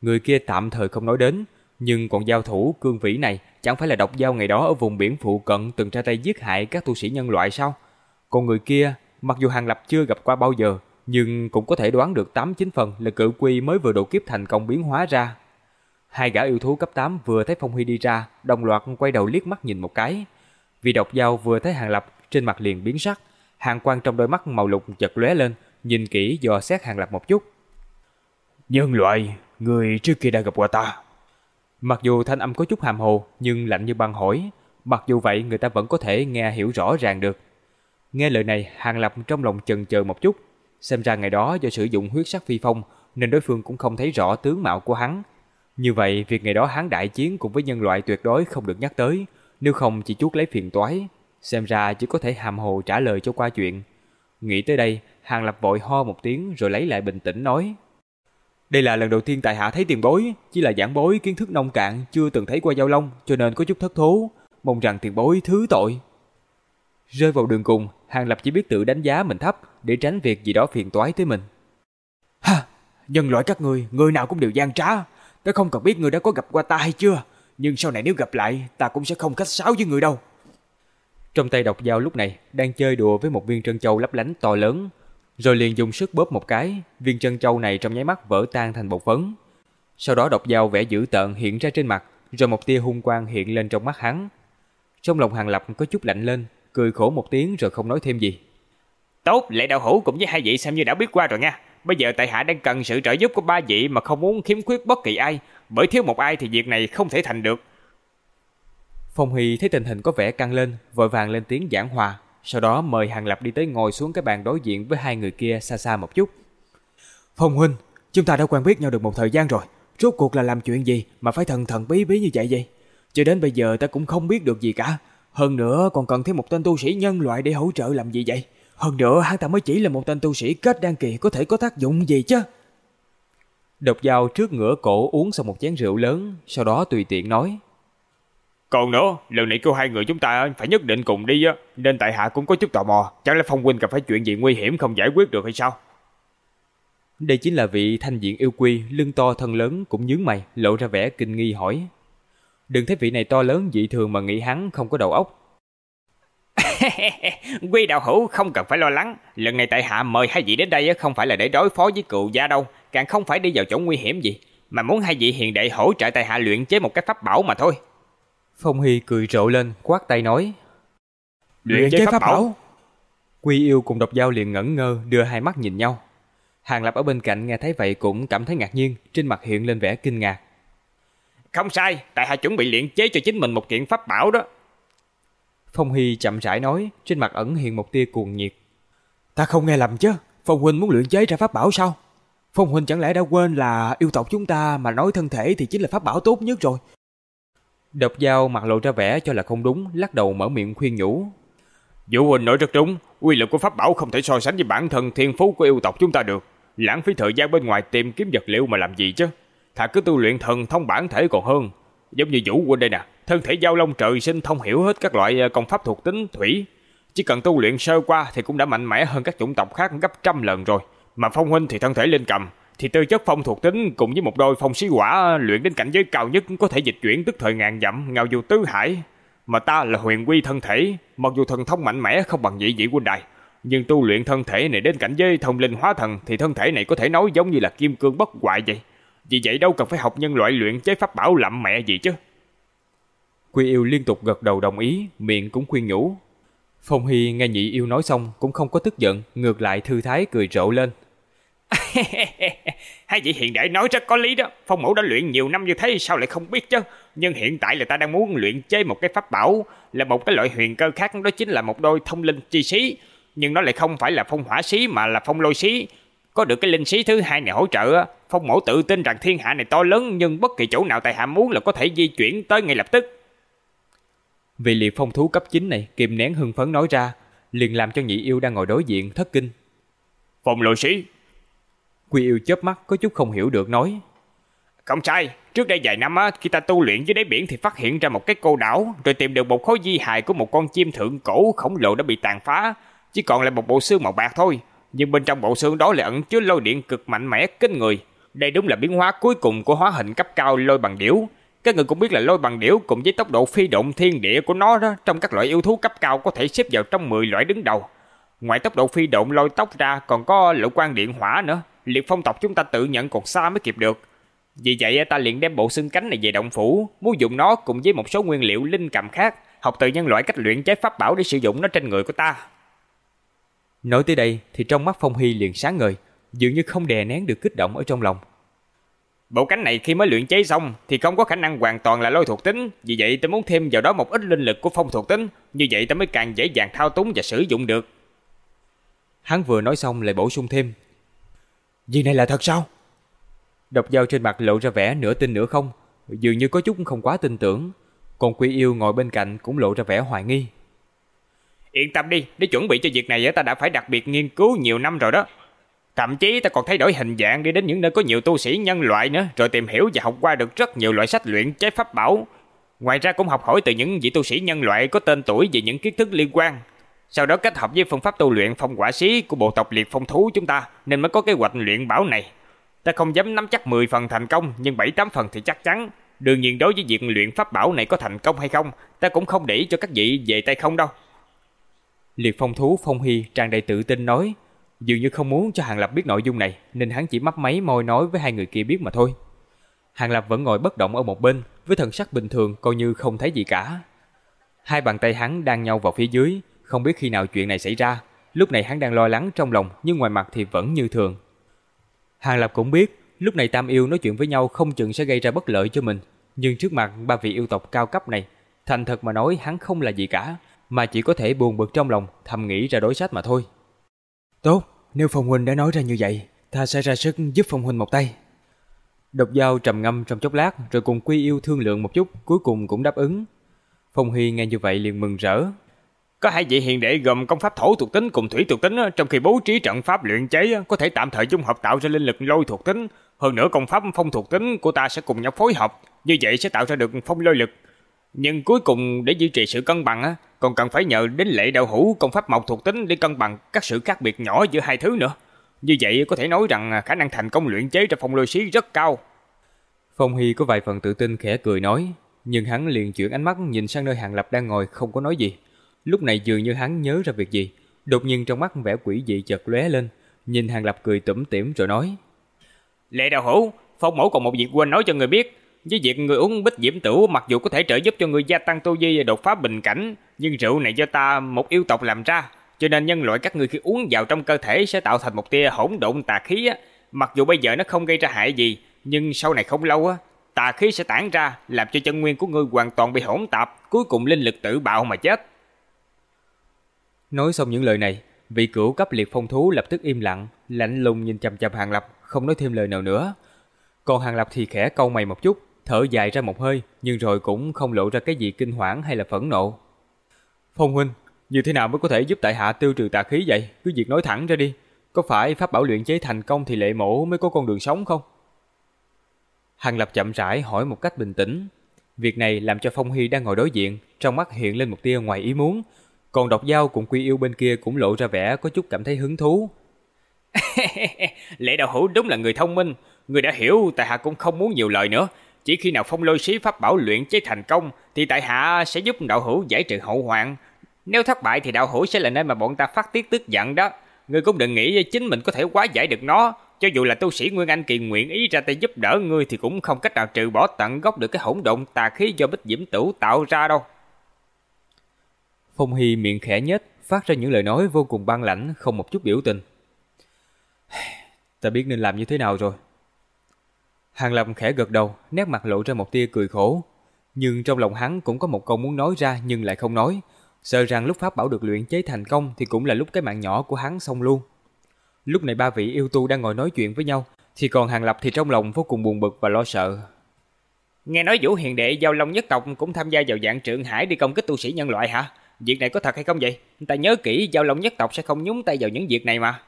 Người kia tạm thời không nói đến, nhưng còn giao thủ cương vĩ này chẳng phải là độc giao ngày đó ở vùng biển phụ cận từng ra tay giết hại các tu sĩ nhân loại sao? Còn người kia, mặc dù Hàng Lập chưa gặp qua bao giờ, nhưng cũng có thể đoán được 8-9 phần là cự quy mới vừa độ kiếp thành công biến hóa ra. Hai gã yêu thú cấp 8 vừa thấy Phong Huy đi ra, đồng loạt quay đầu liếc mắt nhìn một cái. Vì độc giao vừa thấy Hàng Lập, trên mặt liền biến sắc, hàng quang trong đôi mắt màu lục chợt lóe lên, nhìn kỹ dò xét Hàng Lập một chút. Nhân loại, người trước kia đã gặp qua ta. Mặc dù thanh âm có chút hàm hồ, nhưng lạnh như băng hỏi. Mặc dù vậy, người ta vẫn có thể nghe hiểu rõ ràng được. Nghe lời này, Hàng Lập trong lòng chần chờ một chút. Xem ra ngày đó do sử dụng huyết sắc phi phong, nên đối phương cũng không thấy rõ tướng mạo của hắn. Như vậy, việc ngày đó hắn đại chiến cùng với nhân loại tuyệt đối không được nhắc tới, nếu không chỉ chuốt lấy phiền toái. Xem ra chỉ có thể hàm hồ trả lời cho qua chuyện. Nghĩ tới đây, Hàng Lập vội ho một tiếng rồi lấy lại bình tĩnh nói. Đây là lần đầu tiên tại hạ thấy tiền bối, chỉ là giảng bối kiến thức nông cạn, chưa từng thấy qua giao long, cho nên có chút thất thố, mong rằng tiền bối thứ tội. Rơi vào đường cùng, Hàng Lập chỉ biết tự đánh giá mình thấp để tránh việc gì đó phiền toái tới mình. Ha, nhân loại các người, người nào cũng đều gian trá. Ta không cần biết người đã có gặp qua ta hay chưa, nhưng sau này nếu gặp lại, ta cũng sẽ không khách sáo với người đâu. Trong tay độc dao lúc này đang chơi đùa với một viên trân châu lấp lánh to lớn, rồi liền dùng sức bóp một cái, viên trân châu này trong nháy mắt vỡ tan thành bột phấn. Sau đó độc dao vẽ dữ tợn hiện ra trên mặt, rồi một tia hung quang hiện lên trong mắt hắn. Trong lòng Hàng Lập có chút lạnh lên, cười khổ một tiếng rồi không nói thêm gì. Tốt, lệ đạo hữu cũng với hai vị xem như đã biết qua rồi nha. Bây giờ tại hạ đang cần sự trợ giúp của ba vị mà không muốn khiếm khuyết bất kỳ ai, bởi thiếu một ai thì việc này không thể thành được. Phong Huy thấy tình hình có vẻ căng lên, vội vàng lên tiếng giảng hòa, sau đó mời Hàng Lập đi tới ngồi xuống cái bàn đối diện với hai người kia xa xa một chút. Phong huynh, chúng ta đã quen biết nhau được một thời gian rồi, rốt cuộc là làm chuyện gì mà phải thần thần bí bí như vậy vậy? Cho đến bây giờ ta cũng không biết được gì cả. Hơn nữa còn cần thêm một tên tu sĩ nhân loại để hỗ trợ làm gì vậy? Hơn nữa hắn ta mới chỉ là một tên tu sĩ kết đan kỳ có thể có tác dụng gì chứ? Độc dao trước ngửa cổ uống xong một chén rượu lớn, sau đó tùy tiện nói. Còn nữa, lần này kêu hai người chúng ta phải nhất định cùng đi á, nên tại hạ cũng có chút tò mò, chẳng lẽ Phong huynh gặp phải chuyện gì nguy hiểm không giải quyết được hay sao? Đây chính là vị thanh diện yêu quy, lưng to thân lớn cũng nhướng mày, lộ ra vẻ kinh nghi hỏi. Đừng thấy vị này to lớn dị thường mà nghĩ hắn không có đầu óc. (laughs) Quy đạo hữu không cần phải lo lắng, lần này tại hạ mời hai vị đến đây không phải là để đối phó với cựu gia đâu, càng không phải đi vào chỗ nguy hiểm gì, mà muốn hai vị hiền đệ hỗ trợ tại hạ luyện chế một cái pháp bảo mà thôi. Phong Hy cười rộ lên, quát tay nói. Luyện chế pháp bảo? Quy yêu cùng độc giao liền ngẩn ngơ, đưa hai mắt nhìn nhau. Hàng Lập ở bên cạnh nghe thấy vậy cũng cảm thấy ngạc nhiên, trên mặt hiện lên vẻ kinh ngạc. Không sai, tại hạ chuẩn bị luyện chế cho chính mình một kiện pháp bảo đó. Phong Hy chậm rãi nói, trên mặt ẩn hiện một tia cuồng nhiệt. Ta không nghe lầm chứ, Phong Huynh muốn luyện chế ra pháp bảo sao? Phong Huynh chẳng lẽ đã quên là yêu tộc chúng ta mà nói thân thể thì chính là pháp bảo tốt nhất rồi. Độc dao mặt lộ ra vẻ cho là không đúng, lắc đầu mở miệng khuyên nhủ. Vũ Huynh nói rất đúng, uy lực của pháp bảo không thể so sánh với bản thân thiên phú của yêu tộc chúng ta được. Lãng phí thời gian bên ngoài tìm kiếm vật liệu mà làm gì chứ? Thà cứ tu luyện thần thông bản thể còn hơn. Giống như Vũ Huynh đây nè, thân thể giao long trời sinh thông hiểu hết các loại ờ, công pháp thuộc tính thủy. Chỉ cần tu luyện sơ qua thì cũng đã mạnh mẽ hơn các chủng tộc khác gấp trăm lần rồi. Mà Phong Huynh thì thân thể linh cầm, thì tư chất phong thuộc tính cùng với một đôi phong sĩ quả ờ, luyện đến cảnh giới cao nhất có thể dịch chuyển tức thời ngàn dặm ngao du tứ hải. Mà ta là huyền quy thân thể, mặc dù thần thông mạnh mẽ không bằng nhị vị huynh đài, nhưng tu luyện thân thể này đến cảnh giới thông linh hóa thần thì thân thể này có thể nói giống như là kim cương bất hoại vậy. Vì vậy đâu cần phải học nhân loại luyện chế pháp bảo lậm mẹ gì chứ. Quy yêu liên tục gật đầu đồng ý, miệng cũng khuyên nhủ. Phong Hy nghe nhị yêu nói xong cũng không có tức giận, ngược lại thư thái cười rộ lên. (laughs) Hai vị hiện đại nói rất có lý đó. Phong mẫu đã luyện nhiều năm như thế sao lại không biết chứ. Nhưng hiện tại là ta đang muốn luyện chế một cái pháp bảo. Là một cái loại huyền cơ khác đó chính là một đôi thông linh chi sĩ. Nhưng nó lại không phải là phong hỏa sĩ mà là phong lôi sĩ. Có được cái linh sĩ thứ hai này hỗ trợ. Phong mẫu tự tin rằng thiên hạ này to lớn. Nhưng bất kỳ chỗ nào tại hạ muốn là có thể di chuyển tới ngay lập tức. Vị liệt phong thú cấp 9 này kìm nén hưng phấn nói ra. Liền làm cho nhị yêu đang ngồi đối diện thất kinh. Phong lôi sĩ Quy yêu chớp mắt có chút không hiểu được nói. Không sai, trước đây vài năm á, khi ta tu luyện dưới đáy biển thì phát hiện ra một cái cô đảo, rồi tìm được một khối di hài của một con chim thượng cổ khổng lồ đã bị tàn phá, chỉ còn lại một bộ xương màu bạc thôi. Nhưng bên trong bộ xương đó lại ẩn chứa lôi điện cực mạnh mẽ kinh người. Đây đúng là biến hóa cuối cùng của hóa hình cấp cao lôi bằng điểu. Các người cũng biết là lôi bằng điểu cùng với tốc độ phi động thiên địa của nó đó, trong các loại yêu thú cấp cao có thể xếp vào trong 10 loại đứng đầu. Ngoài tốc độ phi động lôi tốc ra còn có lỗ quan điện hỏa nữa, liệt phong tộc chúng ta tự nhận còn xa mới kịp được. Vì vậy ta liền đem bộ xương cánh này về động phủ, muốn dùng nó cùng với một số nguyên liệu linh cầm khác, học từ nhân loại cách luyện chế pháp bảo để sử dụng nó trên người của ta. Nói tới đây thì trong mắt Phong Hy liền sáng ngời, dường như không đè nén được kích động ở trong lòng. Bộ cánh này khi mới luyện chế xong thì không có khả năng hoàn toàn là lôi thuộc tính, vì vậy ta muốn thêm vào đó một ít linh lực của phong thuộc tính, như vậy ta mới càng dễ dàng thao túng và sử dụng được. Hắn vừa nói xong lại bổ sung thêm, gì này là thật sao? Độc dao trên mặt lộ ra vẻ nửa tin nửa không, dường như có chút không quá tin tưởng. Còn Quy Yêu ngồi bên cạnh cũng lộ ra vẻ hoài nghi. Yên tâm đi, để chuẩn bị cho việc này ta đã phải đặc biệt nghiên cứu nhiều năm rồi đó. Thậm chí ta còn thay đổi hình dạng đi đến những nơi có nhiều tu sĩ nhân loại nữa, rồi tìm hiểu và học qua được rất nhiều loại sách luyện chế pháp bảo. Ngoài ra cũng học hỏi từ những vị tu sĩ nhân loại có tên tuổi về những kiến thức liên quan, sau đó kết hợp với phương pháp tu luyện phong quả sĩ của bộ tộc liệt phong thú chúng ta nên mới có kế hoạch luyện bảo này. Ta không dám nắm chắc 10 phần thành công nhưng 7-8 phần thì chắc chắn. Đương nhiên đối với việc luyện pháp bảo này có thành công hay không, ta cũng không để cho các vị về tay không đâu. Liệt phong thú Phong Hy tràn đầy tự tin nói, dường như không muốn cho Hàng Lập biết nội dung này nên hắn chỉ mấp máy môi nói với hai người kia biết mà thôi. Hàng Lập vẫn ngồi bất động ở một bên với thần sắc bình thường coi như không thấy gì cả. Hai bàn tay hắn đang nhau vào phía dưới, không biết khi nào chuyện này xảy ra, lúc này hắn đang lo lắng trong lòng nhưng ngoài mặt thì vẫn như thường. Hàng Lập cũng biết, lúc này Tam Yêu nói chuyện với nhau không chừng sẽ gây ra bất lợi cho mình, nhưng trước mặt ba vị yêu tộc cao cấp này, thành thật mà nói hắn không là gì cả, mà chỉ có thể buồn bực trong lòng, thầm nghĩ ra đối sách mà thôi. Tốt, nếu Phong Huynh đã nói ra như vậy, ta sẽ ra sức giúp Phong Huynh một tay. Độc Giao trầm ngâm trong chốc lát rồi cùng Quy Yêu thương lượng một chút, cuối cùng cũng đáp ứng. Phong Huy nghe như vậy liền mừng rỡ, có hai vị hiền đệ gồm công pháp thổ thuộc tính cùng thủy thuộc tính, trong khi bố trí trận pháp luyện chế có thể tạm thời dung hợp tạo ra linh lực lôi thuộc tính. Hơn nữa công pháp phong thuộc tính của ta sẽ cùng nhau phối hợp, như vậy sẽ tạo ra được phong lôi lực. Nhưng cuối cùng để duy trì sự cân bằng còn cần phải nhờ đến lệ đạo hữu công pháp mộc thuộc tính để cân bằng các sự khác biệt nhỏ giữa hai thứ nữa. Như vậy có thể nói rằng khả năng thành công luyện chế ra phong lôi xí rất cao. Phong Hy có vài phần tự tin khẽ cười nói, nhưng hắn liền chuyển ánh mắt nhìn sang nơi Hàng Lập đang ngồi không có nói gì. Lúc này dường như hắn nhớ ra việc gì, đột nhiên trong mắt vẻ quỷ dị chợt lóe lên, nhìn Hàng Lập cười tủm tỉm rồi nói: "Lệ đạo hữu, phong mẫu còn một việc quên nói cho người biết, với việc người uống bích diễm tử mặc dù có thể trợ giúp cho người gia tăng tu vi và đột phá bình cảnh, nhưng rượu này do ta một yêu tộc làm ra, cho nên nhân loại các người khi uống vào trong cơ thể sẽ tạo thành một tia hỗn độn tà khí á, mặc dù bây giờ nó không gây ra hại gì, nhưng sau này không lâu á, tà khí sẽ tản ra, làm cho chân nguyên của ngươi hoàn toàn bị hỗn tạp, cuối cùng linh lực tự bạo mà chết." Nói xong những lời này, vị cửu cấp liệt phong thú lập tức im lặng, lạnh lùng nhìn chằm chằm Hàng Lập, không nói thêm lời nào nữa. Còn Hàng Lập thì khẽ câu mày một chút, thở dài ra một hơi, nhưng rồi cũng không lộ ra cái gì kinh hoảng hay là phẫn nộ. Phong huynh, như thế nào mới có thể giúp tại hạ tiêu trừ tà khí vậy? Cứ việc nói thẳng ra đi. Có phải pháp bảo luyện chế thành công thì lệ mổ mới có con đường sống không? Hàng Lập chậm rãi hỏi một cách bình tĩnh. Việc này làm cho Phong Hy đang ngồi đối diện, trong mắt hiện lên một tia ngoài ý muốn, còn độc giao cùng quy yêu bên kia cũng lộ ra vẻ có chút cảm thấy hứng thú. (laughs) Lệ đạo hữu đúng là người thông minh. Người đã hiểu tại hạ cũng không muốn nhiều lời nữa. Chỉ khi nào phong lôi sĩ pháp bảo luyện chế thành công thì tại hạ sẽ giúp đạo hữu giải trừ hậu hoạn. Nếu thất bại thì đạo hữu sẽ là nơi mà bọn ta phát tiết tức giận đó. Ngươi cũng đừng nghĩ chính mình có thể quá giải được nó. Cho dù là tu sĩ Nguyên Anh kỳ nguyện ý ra tay giúp đỡ ngươi thì cũng không cách nào trừ bỏ tận gốc được cái hỗn độn tà khí do bích diễm tử tạo ra đâu. Phong Hy miệng khẽ nhếch, phát ra những lời nói vô cùng băng lãnh, không một chút biểu tình. (sighs) Ta biết nên làm như thế nào rồi. Hàng Lập khẽ gật đầu, nét mặt lộ ra một tia cười khổ. Nhưng trong lòng hắn cũng có một câu muốn nói ra nhưng lại không nói. Sợ rằng lúc pháp bảo được luyện chế thành công thì cũng là lúc cái mạng nhỏ của hắn xong luôn. Lúc này ba vị yêu tu đang ngồi nói chuyện với nhau, thì còn Hàng Lập thì trong lòng vô cùng buồn bực và lo sợ. Nghe nói Vũ Hiền Đệ Giao Long nhất tộc cũng tham gia vào dạng trượng hải đi công kích tu sĩ nhân loại hả? Việc này có thật hay không vậy? Ta nhớ kỹ Giao Long nhất tộc sẽ không nhúng tay vào những việc này mà.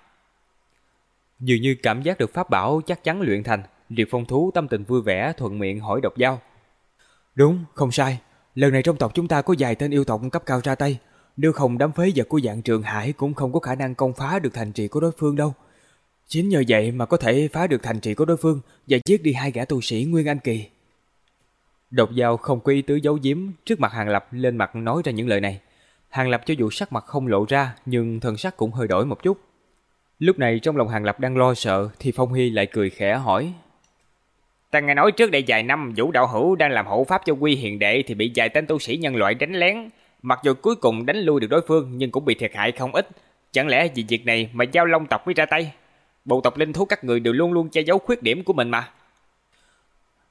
Dường như cảm giác được pháp bảo chắc chắn luyện thành, Liệt Phong Thú tâm tình vui vẻ thuận miệng hỏi độc giao. Đúng, không sai. Lần này trong tộc chúng ta có vài tên yêu tộc cấp cao ra tay. Nếu không đám phế vật của dạng trường hải cũng không có khả năng công phá được thành trì của đối phương đâu. Chính nhờ vậy mà có thể phá được thành trì của đối phương và giết đi hai gã tu sĩ Nguyên Anh Kỳ. Độc giao không có ý tứ giấu giếm trước mặt Hàng Lập lên mặt nói ra những lời này. Hàng Lập cho dù sắc mặt không lộ ra nhưng thần sắc cũng hơi đổi một chút. Lúc này trong lòng Hàng Lập đang lo sợ thì Phong Hy lại cười khẽ hỏi. Ta nghe nói trước đây vài năm Vũ Đạo Hữu đang làm hộ pháp cho Quy Hiền Đệ thì bị vài tên tu sĩ nhân loại đánh lén. Mặc dù cuối cùng đánh lui được đối phương nhưng cũng bị thiệt hại không ít. Chẳng lẽ vì việc này mà Giao Long tộc mới ra tay? Bộ tộc linh thú các người đều luôn luôn che giấu khuyết điểm của mình mà.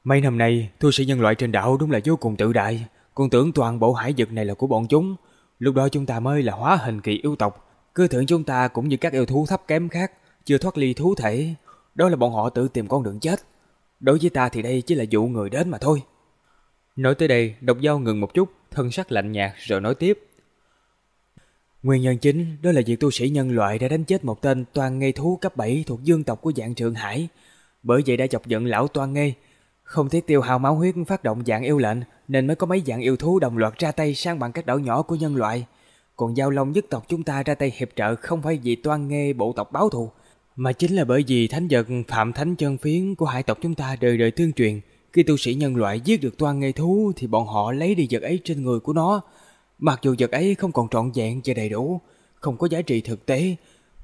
Mấy năm nay, tu sĩ nhân loại trên đảo đúng là vô cùng tự đại. Còn tưởng toàn bộ hải vực này là của bọn chúng. Lúc đó chúng ta mới là hóa hình kỳ yêu tộc. Cứ tưởng chúng ta cũng như các yêu thú thấp kém khác, chưa thoát ly thú thể. Đó là bọn họ tự tìm con đường chết. Đối với ta thì đây chỉ là dụ người đến mà thôi. Nói tới đây, độc dao ngừng một chút, thân sắc lạnh nhạt rồi nói tiếp. Nguyên nhân chính đó là việc tu sĩ nhân loại đã đánh chết một tên toàn ngây thú cấp 7 thuộc dương tộc của dạng trường hải. Bởi vậy đã chọc giận lão toàn ngây. Không thể tiêu hao máu huyết phát động dạng yêu lệnh nên mới có mấy dạng yêu thú đồng loạt ra tay sang bằng các đảo nhỏ của nhân loại. Còn giao long nhất tộc chúng ta ra tay hiệp trợ không phải vì toan nghe bộ tộc báo thù, mà chính là bởi vì thánh vật phạm thánh chân phiến của hải tộc chúng ta đời đời tương truyền. Khi tu sĩ nhân loại giết được toan ngây thú thì bọn họ lấy đi vật ấy trên người của nó. Mặc dù vật ấy không còn trọn vẹn và đầy đủ, không có giá trị thực tế,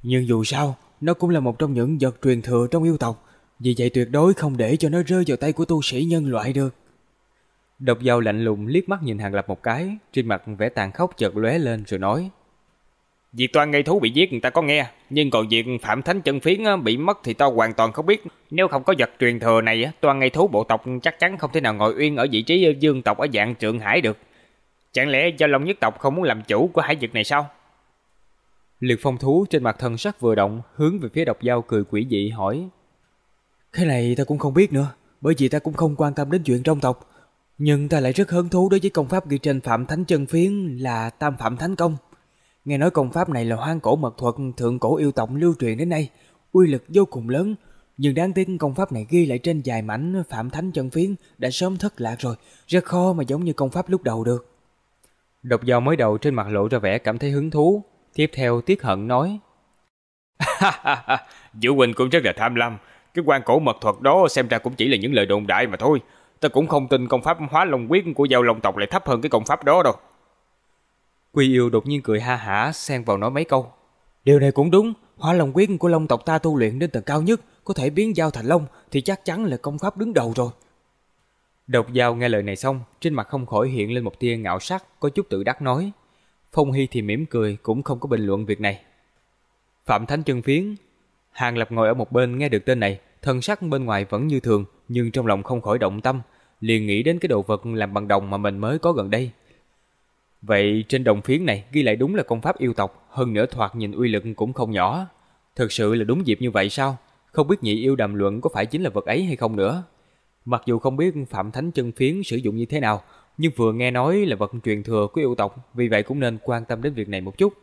nhưng dù sao, nó cũng là một trong những vật truyền thừa trong yêu tộc. Vì vậy tuyệt đối không để cho nó rơi vào tay của tu sĩ nhân loại được. Độc dao lạnh lùng liếc mắt nhìn Hàng Lập một cái, trên mặt vẻ tàn khốc chợt lóe lên rồi nói. Việc toan ngây thú bị giết người ta có nghe, nhưng còn việc Phạm Thánh chân phiến bị mất thì tao hoàn toàn không biết. Nếu không có vật truyền thừa này, toan ngây thú bộ tộc chắc chắn không thể nào ngồi uyên ở vị trí dương tộc ở dạng trượng hải được. Chẳng lẽ do Long nhất tộc không muốn làm chủ của hải vực này sao? Liệt phong thú trên mặt thần sắc vừa động, hướng về phía độc dao cười quỷ dị hỏi. Cái này ta cũng không biết nữa, bởi vì ta cũng không quan tâm đến chuyện trong tộc. Nhưng ta lại rất hứng thú đối với công pháp ghi trên Phạm Thánh Chân Phiến là Tam Phạm Thánh Công. Nghe nói công pháp này là hoang cổ mật thuật thượng cổ yêu tộc lưu truyền đến nay, uy lực vô cùng lớn. Nhưng đáng tiếc công pháp này ghi lại trên dài mảnh Phạm Thánh Chân Phiến đã sớm thất lạc rồi, rất khó mà giống như công pháp lúc đầu được. Độc dao mới đầu trên mặt lộ ra vẻ cảm thấy hứng thú, tiếp theo Tiết Hận nói. (laughs) Vũ Huynh cũng rất là tham lam, cái quan cổ mật thuật đó xem ra cũng chỉ là những lời đồn đại mà thôi. Ta cũng không tin công pháp hóa long quyết của giao long tộc lại thấp hơn cái công pháp đó đâu. Quy yêu đột nhiên cười ha hả xen vào nói mấy câu. Điều này cũng đúng, hóa long quyết của long tộc ta tu luyện đến tầng cao nhất, có thể biến giao thành long thì chắc chắn là công pháp đứng đầu rồi. Độc giao nghe lời này xong, trên mặt không khỏi hiện lên một tia ngạo sắc, có chút tự đắc nói. Phong Hy thì mỉm cười, cũng không có bình luận việc này. Phạm Thánh Trân phiến, Hàng Lập ngồi ở một bên nghe được tên này, thân sắc bên ngoài vẫn như thường, nhưng trong lòng không khỏi động tâm, liền nghĩ đến cái đồ vật làm bằng đồng mà mình mới có gần đây. Vậy trên đồng phiến này ghi lại đúng là công pháp yêu tộc, hơn nữa thoạt nhìn uy lực cũng không nhỏ. Thực sự là đúng dịp như vậy sao? Không biết nhị yêu đàm luận có phải chính là vật ấy hay không nữa. Mặc dù không biết Phạm Thánh chân phiến sử dụng như thế nào, nhưng vừa nghe nói là vật truyền thừa của yêu tộc, vì vậy cũng nên quan tâm đến việc này một chút.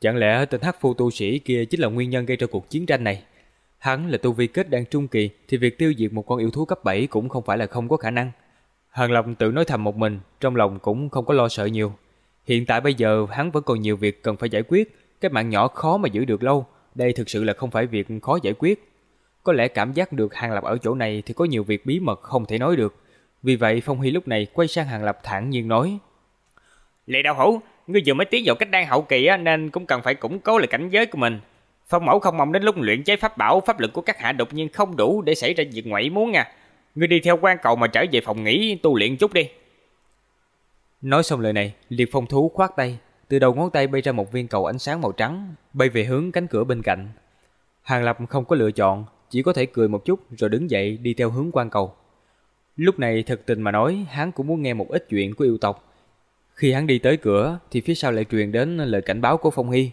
Chẳng lẽ tên hắc phu tu sĩ kia chính là nguyên nhân gây ra cuộc chiến tranh này? Hắn là tu vi kết đang trung kỳ thì việc tiêu diệt một con yêu thú cấp 7 cũng không phải là không có khả năng. Hàng Lập tự nói thầm một mình, trong lòng cũng không có lo sợ nhiều. Hiện tại bây giờ hắn vẫn còn nhiều việc cần phải giải quyết, cái mạng nhỏ khó mà giữ được lâu, đây thực sự là không phải việc khó giải quyết. Có lẽ cảm giác được Hàng Lập ở chỗ này thì có nhiều việc bí mật không thể nói được. Vì vậy Phong Hy lúc này quay sang Hàng Lập thản nhiên nói. Lệ đạo hữu, ngươi vừa mới tiến vào cách đang hậu kỳ nên cũng cần phải củng cố lại cảnh giới của mình. Phong mẫu không mong đến lúc luyện chế pháp bảo, pháp lực của các hạ đột nhiên không đủ để xảy ra việc ngoại muốn nha. Ngươi đi theo quan cầu mà trở về phòng nghỉ tu luyện chút đi. Nói xong lời này, liệt phong thú khoát tay, từ đầu ngón tay bay ra một viên cầu ánh sáng màu trắng, bay về hướng cánh cửa bên cạnh. Hàng Lập không có lựa chọn, chỉ có thể cười một chút rồi đứng dậy đi theo hướng quan cầu. Lúc này thật tình mà nói, hắn cũng muốn nghe một ít chuyện của yêu tộc. Khi hắn đi tới cửa thì phía sau lại truyền đến lời cảnh báo của Phong Hy.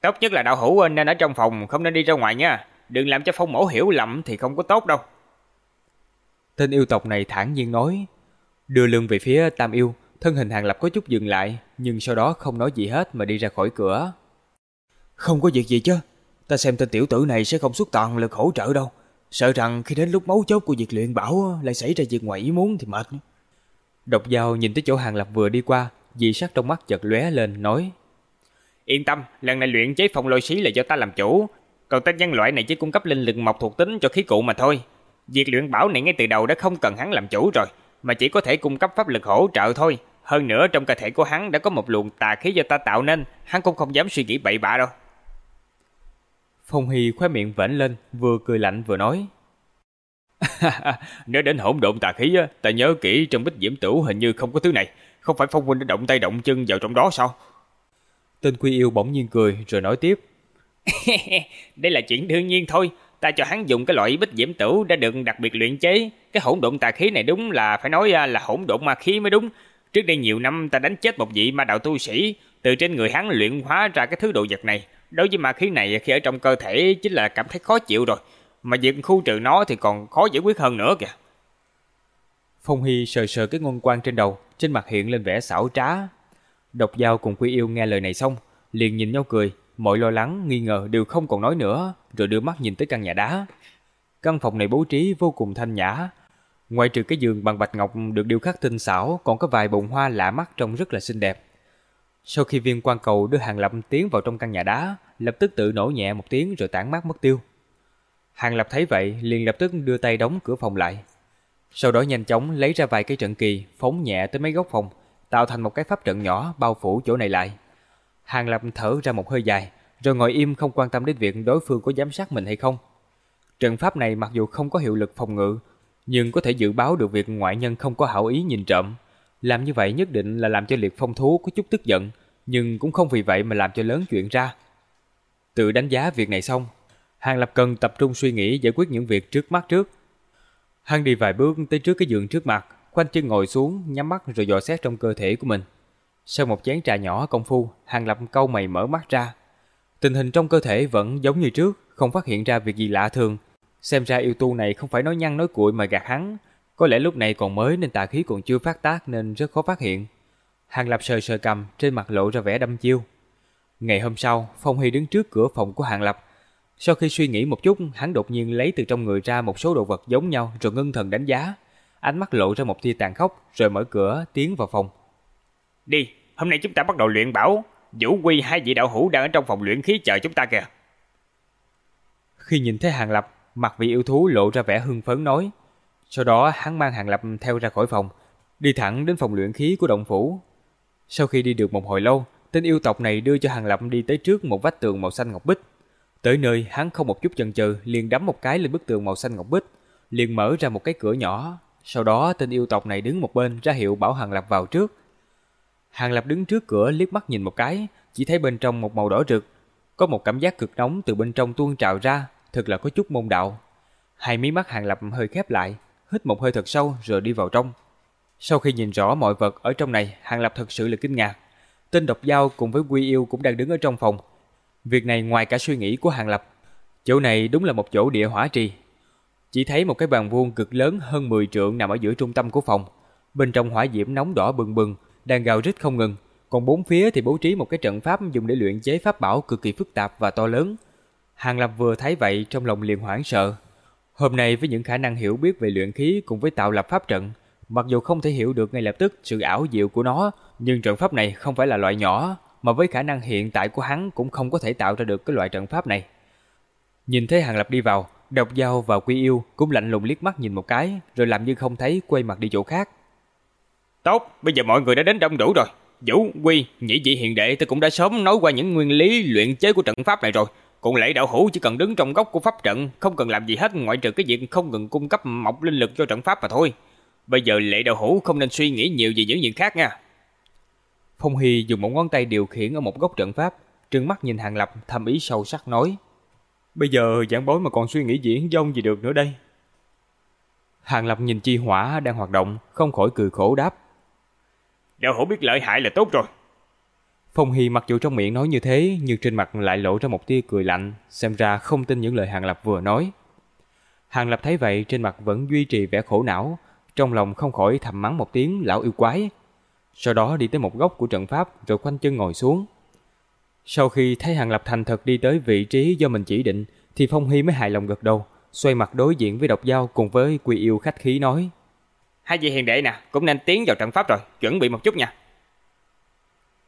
Tốt nhất là đạo hữu nên ở trong phòng, không nên đi ra ngoài nha. Đừng làm cho Phong mổ hiểu lầm thì không có tốt đâu. Tên yêu tộc này thản nhiên nói, đưa lưng về phía Tam Yêu, thân hình Hàng Lập có chút dừng lại, nhưng sau đó không nói gì hết mà đi ra khỏi cửa. Không có việc gì chứ, ta xem tên tiểu tử này sẽ không xuất toàn lực hỗ trợ đâu. Sợ rằng khi đến lúc máu chốt của việc luyện bảo lại xảy ra việc ngoài ý muốn thì mệt. Độc dao nhìn tới chỗ Hàng Lập vừa đi qua, dị sắc trong mắt chợt lóe lên nói: "Yên tâm, lần này luyện chế phong lôi xí là do ta làm chủ, còn tên nhân loại này chỉ cung cấp linh lực mộc thuộc tính cho khí cụ mà thôi. Việc luyện bảo này ngay từ đầu đã không cần hắn làm chủ rồi, mà chỉ có thể cung cấp pháp lực hỗ trợ thôi. Hơn nữa trong cơ thể của hắn đã có một luồng tà khí do ta tạo nên, hắn cũng không dám suy nghĩ bậy bạ đâu." Phong Hy khóe miệng vểnh lên, vừa cười lạnh vừa nói. (laughs) Nếu đến hỗn độn tà khí, ta nhớ kỹ trong bích diễm tửu hình như không có thứ này. Không phải Phong Huynh đã động tay động chân vào trong đó sao? Tên quy yêu bỗng nhiên cười rồi nói tiếp. (laughs) Đây là chuyện đương nhiên thôi. Ta cho hắn dùng cái loại bích diễm tửu đã được đặc biệt luyện chế. Cái hỗn độn tà khí này đúng là phải nói là hỗn độn ma khí mới đúng. Trước đây nhiều năm ta đánh chết một vị ma đạo tu sĩ, từ trên người hắn luyện hóa ra cái thứ đồ vật này. Đối với ma khí này khi ở trong cơ thể chính là cảm thấy khó chịu rồi, mà việc khu trừ nó thì còn khó giải quyết hơn nữa kìa. Phong Hy sờ sờ cái ngôn quan trên đầu, trên mặt hiện lên vẻ xảo trá. Độc Giao cùng Quy Yêu nghe lời này xong, liền nhìn nhau cười, mọi lo lắng, nghi ngờ đều không còn nói nữa, rồi đưa mắt nhìn tới căn nhà đá. Căn phòng này bố trí vô cùng thanh nhã. Ngoài trừ cái giường bằng bạch ngọc được điêu khắc tinh xảo, còn có vài bồn hoa lạ mắt trông rất là xinh đẹp. Sau khi viên quan cầu đưa Hàng Lập tiến vào trong căn nhà đá, lập tức tự nổ nhẹ một tiếng rồi tản mát mất tiêu. Hàng Lập thấy vậy, liền lập tức đưa tay đóng cửa phòng lại. Sau đó nhanh chóng lấy ra vài cây trận kỳ, phóng nhẹ tới mấy góc phòng, tạo thành một cái pháp trận nhỏ bao phủ chỗ này lại. Hàng Lập thở ra một hơi dài, rồi ngồi im không quan tâm đến việc đối phương có giám sát mình hay không. Trận pháp này mặc dù không có hiệu lực phòng ngự, nhưng có thể dự báo được việc ngoại nhân không có hảo ý nhìn trộm, làm như vậy nhất định là làm cho liệt phong thú có chút tức giận, nhưng cũng không vì vậy mà làm cho lớn chuyện ra. Tự đánh giá việc này xong, Hàng Lập cần tập trung suy nghĩ giải quyết những việc trước mắt trước. hàng đi vài bước tới trước cái giường trước mặt, khoanh chân ngồi xuống, nhắm mắt rồi dò xét trong cơ thể của mình. Sau một chén trà nhỏ công phu, Hàng Lập câu mày mở mắt ra. Tình hình trong cơ thể vẫn giống như trước, không phát hiện ra việc gì lạ thường. Xem ra yêu tu này không phải nói nhăn nói cuội mà gạt hắn, có lẽ lúc này còn mới nên tà khí còn chưa phát tác nên rất khó phát hiện. Hàng Lập sờ sờ cầm, trên mặt lộ ra vẻ đăm chiêu. Ngày hôm sau, Phong Huy đứng trước cửa phòng của Hàng Lập. Sau khi suy nghĩ một chút, hắn đột nhiên lấy từ trong người ra một số đồ vật giống nhau rồi ngưng thần đánh giá. Ánh mắt lộ ra một tia tàn khốc rồi mở cửa tiến vào phòng. Đi, hôm nay chúng ta bắt đầu luyện bảo. Vũ Quy hai vị đạo hữu đang ở trong phòng luyện khí chờ chúng ta kìa. Khi nhìn thấy Hàng Lập, mặt vị yêu thú lộ ra vẻ hưng phấn nói. Sau đó hắn mang Hàng Lập theo ra khỏi phòng, đi thẳng đến phòng luyện khí của động phủ. Sau khi đi được một hồi lâu, tên yêu tộc này đưa cho Hàng Lập đi tới trước một vách tường màu xanh ngọc bích. Tới nơi, hắn không một chút chần chừ, liền đấm một cái lên bức tường màu xanh ngọc bích, liền mở ra một cái cửa nhỏ. Sau đó, tên yêu tộc này đứng một bên ra hiệu bảo Hàng Lập vào trước. Hàng Lập đứng trước cửa liếc mắt nhìn một cái, chỉ thấy bên trong một màu đỏ rực, có một cảm giác cực nóng từ bên trong tuôn trào ra, thật là có chút môn đạo. Hai mí mắt Hàng Lập hơi khép lại, hít một hơi thật sâu rồi đi vào trong. Sau khi nhìn rõ mọi vật ở trong này, Hàng Lập thật sự là kinh ngạc. Tên độc giao cùng với Quy Yêu cũng đang đứng ở trong phòng. Việc này ngoài cả suy nghĩ của Hàng Lập, chỗ này đúng là một chỗ địa hỏa trì. Chỉ thấy một cái bàn vuông cực lớn hơn 10 trượng nằm ở giữa trung tâm của phòng. Bên trong hỏa diễm nóng đỏ bừng bừng, đang gào rít không ngừng. Còn bốn phía thì bố trí một cái trận pháp dùng để luyện chế pháp bảo cực kỳ phức tạp và to lớn. Hàng Lập vừa thấy vậy trong lòng liền hoảng sợ. Hôm nay với những khả năng hiểu biết về luyện khí cùng với tạo lập pháp trận, mặc dù không thể hiểu được ngay lập tức sự ảo diệu của nó, nhưng trận pháp này không phải là loại nhỏ, mà với khả năng hiện tại của hắn cũng không có thể tạo ra được cái loại trận pháp này. Nhìn thấy Hàng Lập đi vào, Độc Giao và Quy Yêu cũng lạnh lùng liếc mắt nhìn một cái, rồi làm như không thấy quay mặt đi chỗ khác. Tốt, bây giờ mọi người đã đến đông đủ rồi. Vũ, Quy, nhĩ dị hiện đệ tôi cũng đã sớm nói qua những nguyên lý luyện chế của trận pháp này rồi. Còn lệ đạo hữu chỉ cần đứng trong góc của pháp trận, không cần làm gì hết ngoại trừ cái việc không ngừng cung cấp mọc linh lực cho trận pháp mà thôi. Bây giờ lệ đạo hữu không nên suy nghĩ nhiều về những chuyện khác nha. Phong Hy dùng một ngón tay điều khiển ở một góc trận pháp, trừng mắt nhìn Hàng Lập thầm ý sâu sắc nói. Bây giờ giảng bối mà còn suy nghĩ diễn dông gì được nữa đây. Hàng Lập nhìn chi hỏa đang hoạt động, không khỏi cười khổ đáp. Đạo hữu biết lợi hại là tốt rồi. Phong Hy mặc dù trong miệng nói như thế, nhưng trên mặt lại lộ ra một tia cười lạnh, xem ra không tin những lời Hàng Lập vừa nói. Hàng Lập thấy vậy trên mặt vẫn duy trì vẻ khổ não, trong lòng không khỏi thầm mắng một tiếng lão yêu quái. Sau đó đi tới một góc của trận pháp rồi khoanh chân ngồi xuống. Sau khi thấy Hàng Lập thành thật đi tới vị trí do mình chỉ định, thì Phong Hy mới hài lòng gật đầu, xoay mặt đối diện với độc giao cùng với quy yêu khách khí nói. Hai vị hiền đệ nè, cũng nên tiến vào trận pháp rồi, chuẩn bị một chút nha.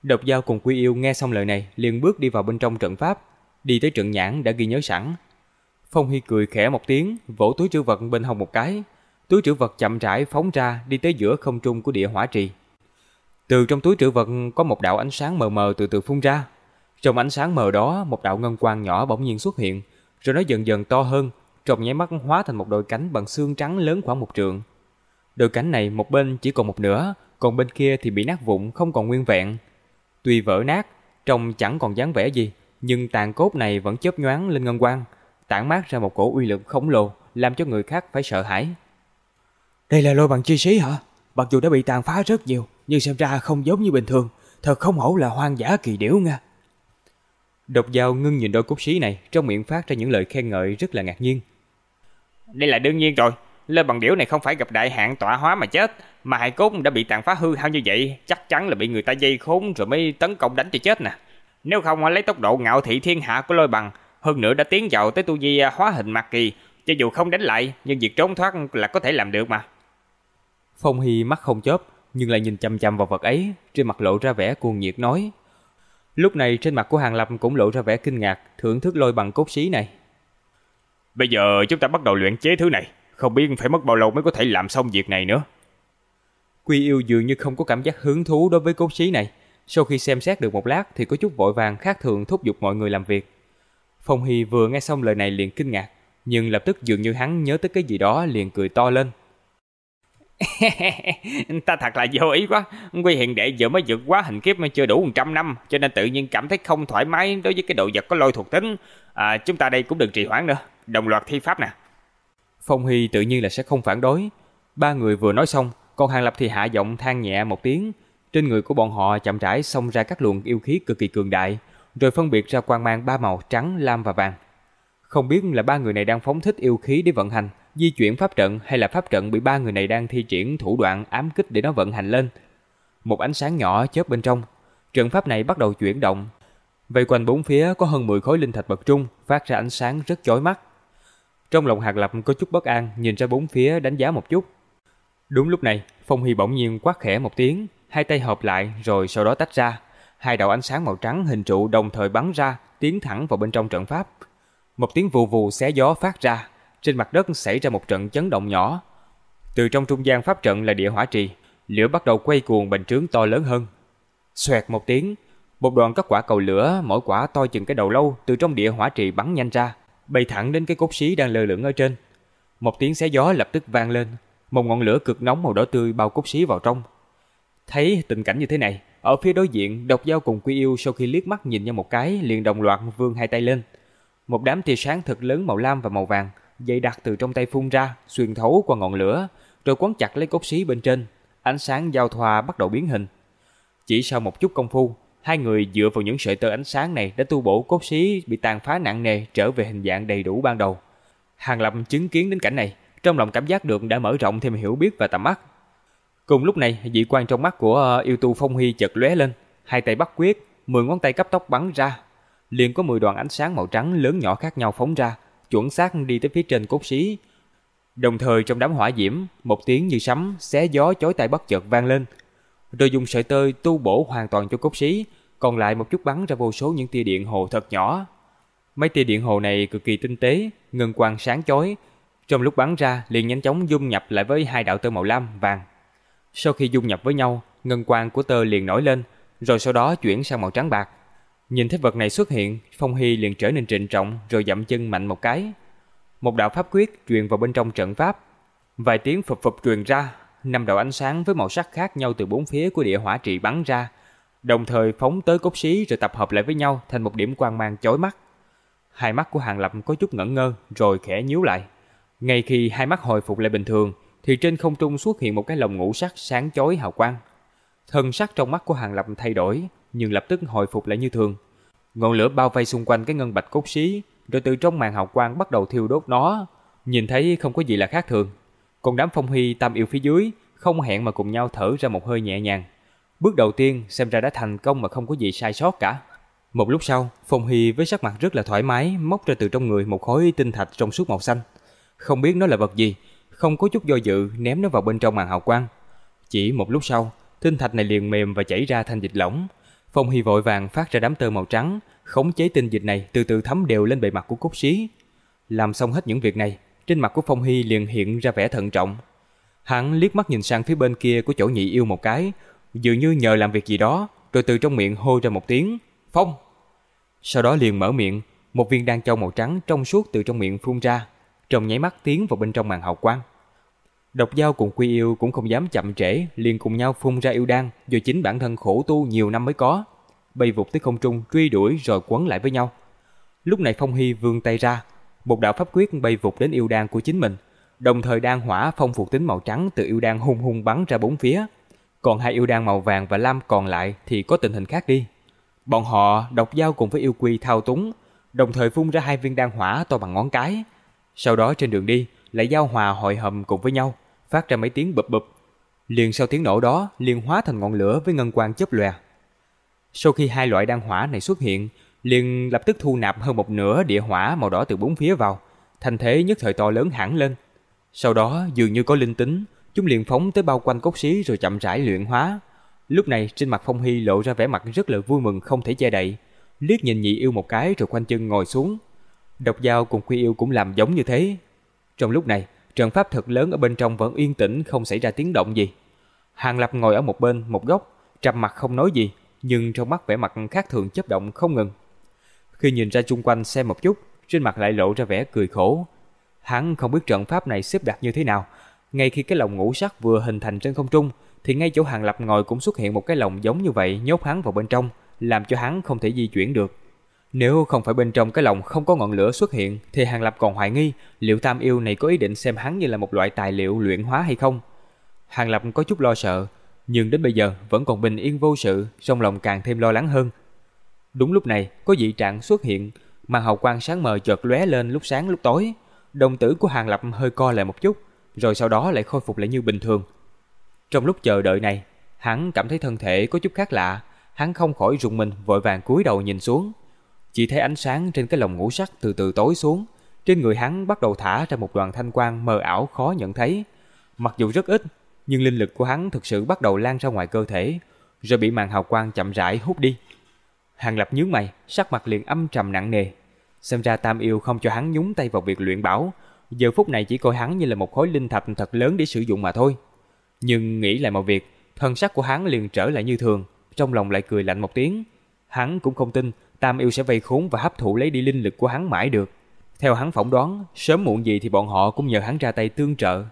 Độc giao cùng quy yêu nghe xong lời này, liền bước đi vào bên trong trận pháp, đi tới trận nhãn đã ghi nhớ sẵn. Phong Hy cười khẽ một tiếng, vỗ túi trữ vật bên hông một cái. Túi trữ vật chậm rãi phóng ra đi tới giữa không trung của địa hỏa trì. Từ trong túi trữ vật có một đạo ánh sáng mờ mờ từ từ phun ra. Trong ánh sáng mờ đó, một đạo ngân quang nhỏ bỗng nhiên xuất hiện, rồi nó dần dần to hơn, trong nháy mắt hóa thành một đôi cánh bằng xương trắng lớn khoảng một trượng. Đôi cánh này một bên chỉ còn một nửa, còn bên kia thì bị nát vụn không còn nguyên vẹn. Tuy vỡ nát, trông chẳng còn dáng vẻ gì, nhưng tàn cốt này vẫn chớp nhoáng lên ngân quang, tản mát ra một cổ uy lực khổng lồ, làm cho người khác phải sợ hãi. Đây là lôi bằng chi sĩ hả? Mặc dù đã bị tàn phá rất nhiều, nhưng xem ra không giống như bình thường, thật không hổ là hoang dã kỳ điểu nha. Độc dao ngưng nhìn đôi cốt xí này, trong miệng phát ra những lời khen ngợi rất là ngạc nhiên. Đây là đương nhiên rồi, lôi bằng điểu này không phải gặp đại hạn tọa hóa mà chết, mà hải cốt đã bị tàn phá hư hao như vậy, chắc chắn là bị người ta dây khốn rồi mới tấn công đánh cho chết nè. Nếu không lấy tốc độ ngạo thị thiên hạ của lôi bằng, hơn nữa đã tiến vào tới tu vi hóa hình mạc kỳ, cho dù không đánh lại, nhưng việc trốn thoát là có thể làm được mà. Phong Hy mắt không chớp, nhưng lại nhìn chăm chăm vào vật ấy, trên mặt lộ ra vẻ cuồng nhiệt nói. Lúc này trên mặt của Hàng Lập cũng lộ ra vẻ kinh ngạc, thưởng thức lôi bằng cốt xí này. Bây giờ chúng ta bắt đầu luyện chế thứ này, không biết phải mất bao lâu mới có thể làm xong việc này nữa. Quy yêu dường như không có cảm giác hứng thú đối với cốt xí này. Sau khi xem xét được một lát thì có chút vội vàng khác thường thúc giục mọi người làm việc. Phong Hy vừa nghe xong lời này liền kinh ngạc, nhưng lập tức dường như hắn nhớ tới cái gì đó liền cười to lên. (laughs) ta thật là vô ý quá Quy hiện đệ vừa mới vượt quá hình kiếp mà chưa đủ 100 năm Cho nên tự nhiên cảm thấy không thoải mái đối với cái đồ vật có lôi thuộc tính à, Chúng ta đây cũng đừng trì hoãn nữa Đồng loạt thi pháp nè Phong Hy tự nhiên là sẽ không phản đối Ba người vừa nói xong Còn Hàng Lập thì hạ giọng than nhẹ một tiếng Trên người của bọn họ chậm rãi xông ra các luồng yêu khí cực kỳ cường đại Rồi phân biệt ra quang mang ba màu trắng, lam và vàng Không biết là ba người này đang phóng thích yêu khí để vận hành di chuyển pháp trận hay là pháp trận bị ba người này đang thi triển thủ đoạn ám kích để nó vận hành lên. Một ánh sáng nhỏ chớp bên trong, trận pháp này bắt đầu chuyển động. Vây quanh bốn phía có hơn 10 khối linh thạch bậc trung, phát ra ánh sáng rất chói mắt. Trong lòng Hàng Lập có chút bất an, nhìn ra bốn phía đánh giá một chút. Đúng lúc này, Phong Hy bỗng nhiên quát khẽ một tiếng, hai tay hợp lại rồi sau đó tách ra. Hai đạo ánh sáng màu trắng hình trụ đồng thời bắn ra, tiến thẳng vào bên trong trận pháp. Một tiếng vù vù xé gió phát ra, trên mặt đất xảy ra một trận chấn động nhỏ. Từ trong trung gian pháp trận là địa hỏa trì, lửa bắt đầu quay cuồng bành trướng to lớn hơn. Xoẹt một tiếng, một đoàn các quả cầu lửa, mỗi quả to chừng cái đầu lâu từ trong địa hỏa trì bắn nhanh ra, bay thẳng đến cái cốt xí đang lơ lửng ở trên. Một tiếng xé gió lập tức vang lên, một ngọn lửa cực nóng màu đỏ tươi bao cốt xí vào trong. Thấy tình cảnh như thế này, ở phía đối diện, Độc Giao cùng Quy Yêu sau khi liếc mắt nhìn nhau một cái, liền đồng loạt vươn hai tay lên. Một đám tia sáng thật lớn màu lam và màu vàng dây đặc từ trong tay phun ra, xuyên thấu qua ngọn lửa, rồi quấn chặt lấy cốt xí bên trên. Ánh sáng giao thoa bắt đầu biến hình. Chỉ sau một chút công phu, hai người dựa vào những sợi tơ ánh sáng này đã tu bổ cốt xí bị tàn phá nặng nề trở về hình dạng đầy đủ ban đầu. Hàng Lập chứng kiến đến cảnh này, trong lòng cảm giác được đã mở rộng thêm hiểu biết và tầm mắt. Cùng lúc này, dị quan trong mắt của ờ, yêu tu Phong Huy chợt lóe lên, hai tay bắt quyết, mười ngón tay cấp tốc bắn ra, liền có 10 đoàn ánh sáng màu trắng lớn nhỏ khác nhau phóng ra, chuẩn xác đi tới phía trên cốt xí. Đồng thời trong đám hỏa diễm, một tiếng như sấm xé gió chói tai bất chợt vang lên. Rồi dùng sợi tơ tu bổ hoàn toàn cho cốt xí, còn lại một chút bắn ra vô số những tia điện hồ thật nhỏ. Mấy tia điện hồ này cực kỳ tinh tế, ngân quang sáng chói, trong lúc bắn ra liền nhanh chóng dung nhập lại với hai đạo tơ màu lam vàng. Sau khi dung nhập với nhau, ngân quang của tơ liền nổi lên, rồi sau đó chuyển sang màu trắng bạc. Nhìn thấy vật này xuất hiện, Phong Hy liền trở nên trịnh trọng rồi dậm chân mạnh một cái. Một đạo pháp quyết truyền vào bên trong trận pháp. Vài tiếng phập phập truyền ra, năm đạo ánh sáng với màu sắc khác nhau từ bốn phía của địa hỏa trị bắn ra, đồng thời phóng tới cốt xí rồi tập hợp lại với nhau thành một điểm quang mang chói mắt. Hai mắt của Hàng Lập có chút ngẩn ngơ rồi khẽ nhíu lại. Ngay khi hai mắt hồi phục lại bình thường thì trên không trung xuất hiện một cái lồng ngũ sắc sáng chói hào quang. Thần sắc trong mắt của Hàng Lập thay đổi nhưng lập tức hồi phục lại như thường. Ngọn lửa bao vây xung quanh cái ngân bạch cốt xí rồi từ trong màn hào quang bắt đầu thiêu đốt nó. Nhìn thấy không có gì là khác thường. Còn đám phong hy tam yêu phía dưới không hẹn mà cùng nhau thở ra một hơi nhẹ nhàng. Bước đầu tiên xem ra đã thành công mà không có gì sai sót cả. Một lúc sau, Phong Hy với sắc mặt rất là thoải mái móc ra từ trong người một khối tinh thạch trong suốt màu xanh. Không biết nó là vật gì, không có chút do dự ném nó vào bên trong màn hào quang. Chỉ một lúc sau, tinh thạch này liền mềm và chảy ra thành dịch lỏng. Phong Hy vội vàng phát ra đám tơ màu trắng, khống chế tinh dịch này từ từ thấm đều lên bề mặt của cốt xí. Làm xong hết những việc này, trên mặt của Phong Hy liền hiện ra vẻ thận trọng. Hắn liếc mắt nhìn sang phía bên kia của chỗ nhị yêu một cái, dường như nhờ làm việc gì đó, rồi từ trong miệng hô ra một tiếng, "Phong!" Sau đó liền mở miệng, một viên đan châu màu trắng trong suốt từ trong miệng phun ra, trong nháy mắt tiến vào bên trong màn hào quang. Độc Giao cùng Quy Yêu cũng không dám chậm trễ, liền cùng nhau phun ra yêu đan, do chính bản thân khổ tu nhiều năm mới có, bay vụt tới không trung truy đuổi rồi quấn lại với nhau. Lúc này Phong Hy vươn tay ra, một đạo pháp quyết bay vụt đến yêu đan của chính mình, đồng thời đan hỏa phong phục tính màu trắng từ yêu đan hung hung bắn ra bốn phía. Còn hai yêu đan màu vàng và lam còn lại thì có tình hình khác đi. Bọn họ độc giao cùng với yêu quy thao túng, đồng thời phun ra hai viên đan hỏa to bằng ngón cái. Sau đó trên đường đi lại giao hòa hội hầm cùng với nhau, phát ra mấy tiếng bụp bụp. Liền sau tiếng nổ đó, liền hóa thành ngọn lửa với ngân quang chớp lòe. Sau khi hai loại đan hỏa này xuất hiện, liền lập tức thu nạp hơn một nửa địa hỏa màu đỏ từ bốn phía vào, thành thế nhất thời to lớn hẳn lên. Sau đó dường như có linh tính, chúng liền phóng tới bao quanh cốc xí rồi chậm rãi luyện hóa. Lúc này trên mặt Phong Hy lộ ra vẻ mặt rất là vui mừng không thể che đậy, liếc nhìn nhị yêu một cái rồi quanh chân ngồi xuống. Độc Giao cùng Quy yêu cũng làm giống như thế. Trong lúc này, trận pháp thật lớn ở bên trong vẫn yên tĩnh không xảy ra tiếng động gì. Hàng Lập ngồi ở một bên, một góc, trầm mặt không nói gì, nhưng trong mắt vẻ mặt khác thường chấp động không ngừng. Khi nhìn ra chung quanh xem một chút, trên mặt lại lộ ra vẻ cười khổ. Hắn không biết trận pháp này xếp đặt như thế nào. Ngay khi cái lồng ngũ sắc vừa hình thành trên không trung, thì ngay chỗ Hàng Lập ngồi cũng xuất hiện một cái lồng giống như vậy nhốt hắn vào bên trong, làm cho hắn không thể di chuyển được. Nếu không phải bên trong cái lồng không có ngọn lửa xuất hiện, thì Hàng Lập còn hoài nghi liệu Tam Yêu này có ý định xem hắn như là một loại tài liệu luyện hóa hay không. Hàng Lập có chút lo sợ, nhưng đến bây giờ vẫn còn bình yên vô sự, trong lòng càng thêm lo lắng hơn. Đúng lúc này, có dị trạng xuất hiện, màn hào quang sáng mờ chợt lóe lên lúc sáng lúc tối. Đồng tử của Hàng Lập hơi co lại một chút, rồi sau đó lại khôi phục lại như bình thường. Trong lúc chờ đợi này, hắn cảm thấy thân thể có chút khác lạ, hắn không khỏi rùng mình vội vàng cúi đầu nhìn xuống. Chỉ thấy ánh sáng trên cái lồng ngũ sắc từ từ tối xuống, trên người hắn bắt đầu thả ra một đoàn thanh quang mờ ảo khó nhận thấy. Mặc dù rất ít, nhưng linh lực của hắn thực sự bắt đầu lan ra ngoài cơ thể, rồi bị màn hào quang chậm rãi hút đi. Hàng Lập nhướng mày, sắc mặt liền âm trầm nặng nề. Xem ra Tam Yêu không cho hắn nhúng tay vào việc luyện bảo, giờ phút này chỉ coi hắn như là một khối linh thạch thật lớn để sử dụng mà thôi. Nhưng nghĩ lại mọi việc, thân sắc của hắn liền trở lại như thường, trong lòng lại cười lạnh một tiếng. Hắn cũng không tin Tam Yêu sẽ vây khốn và hấp thụ lấy đi linh lực của hắn mãi được. Theo hắn phỏng đoán, sớm muộn gì thì bọn họ cũng nhờ hắn ra tay tương trợ,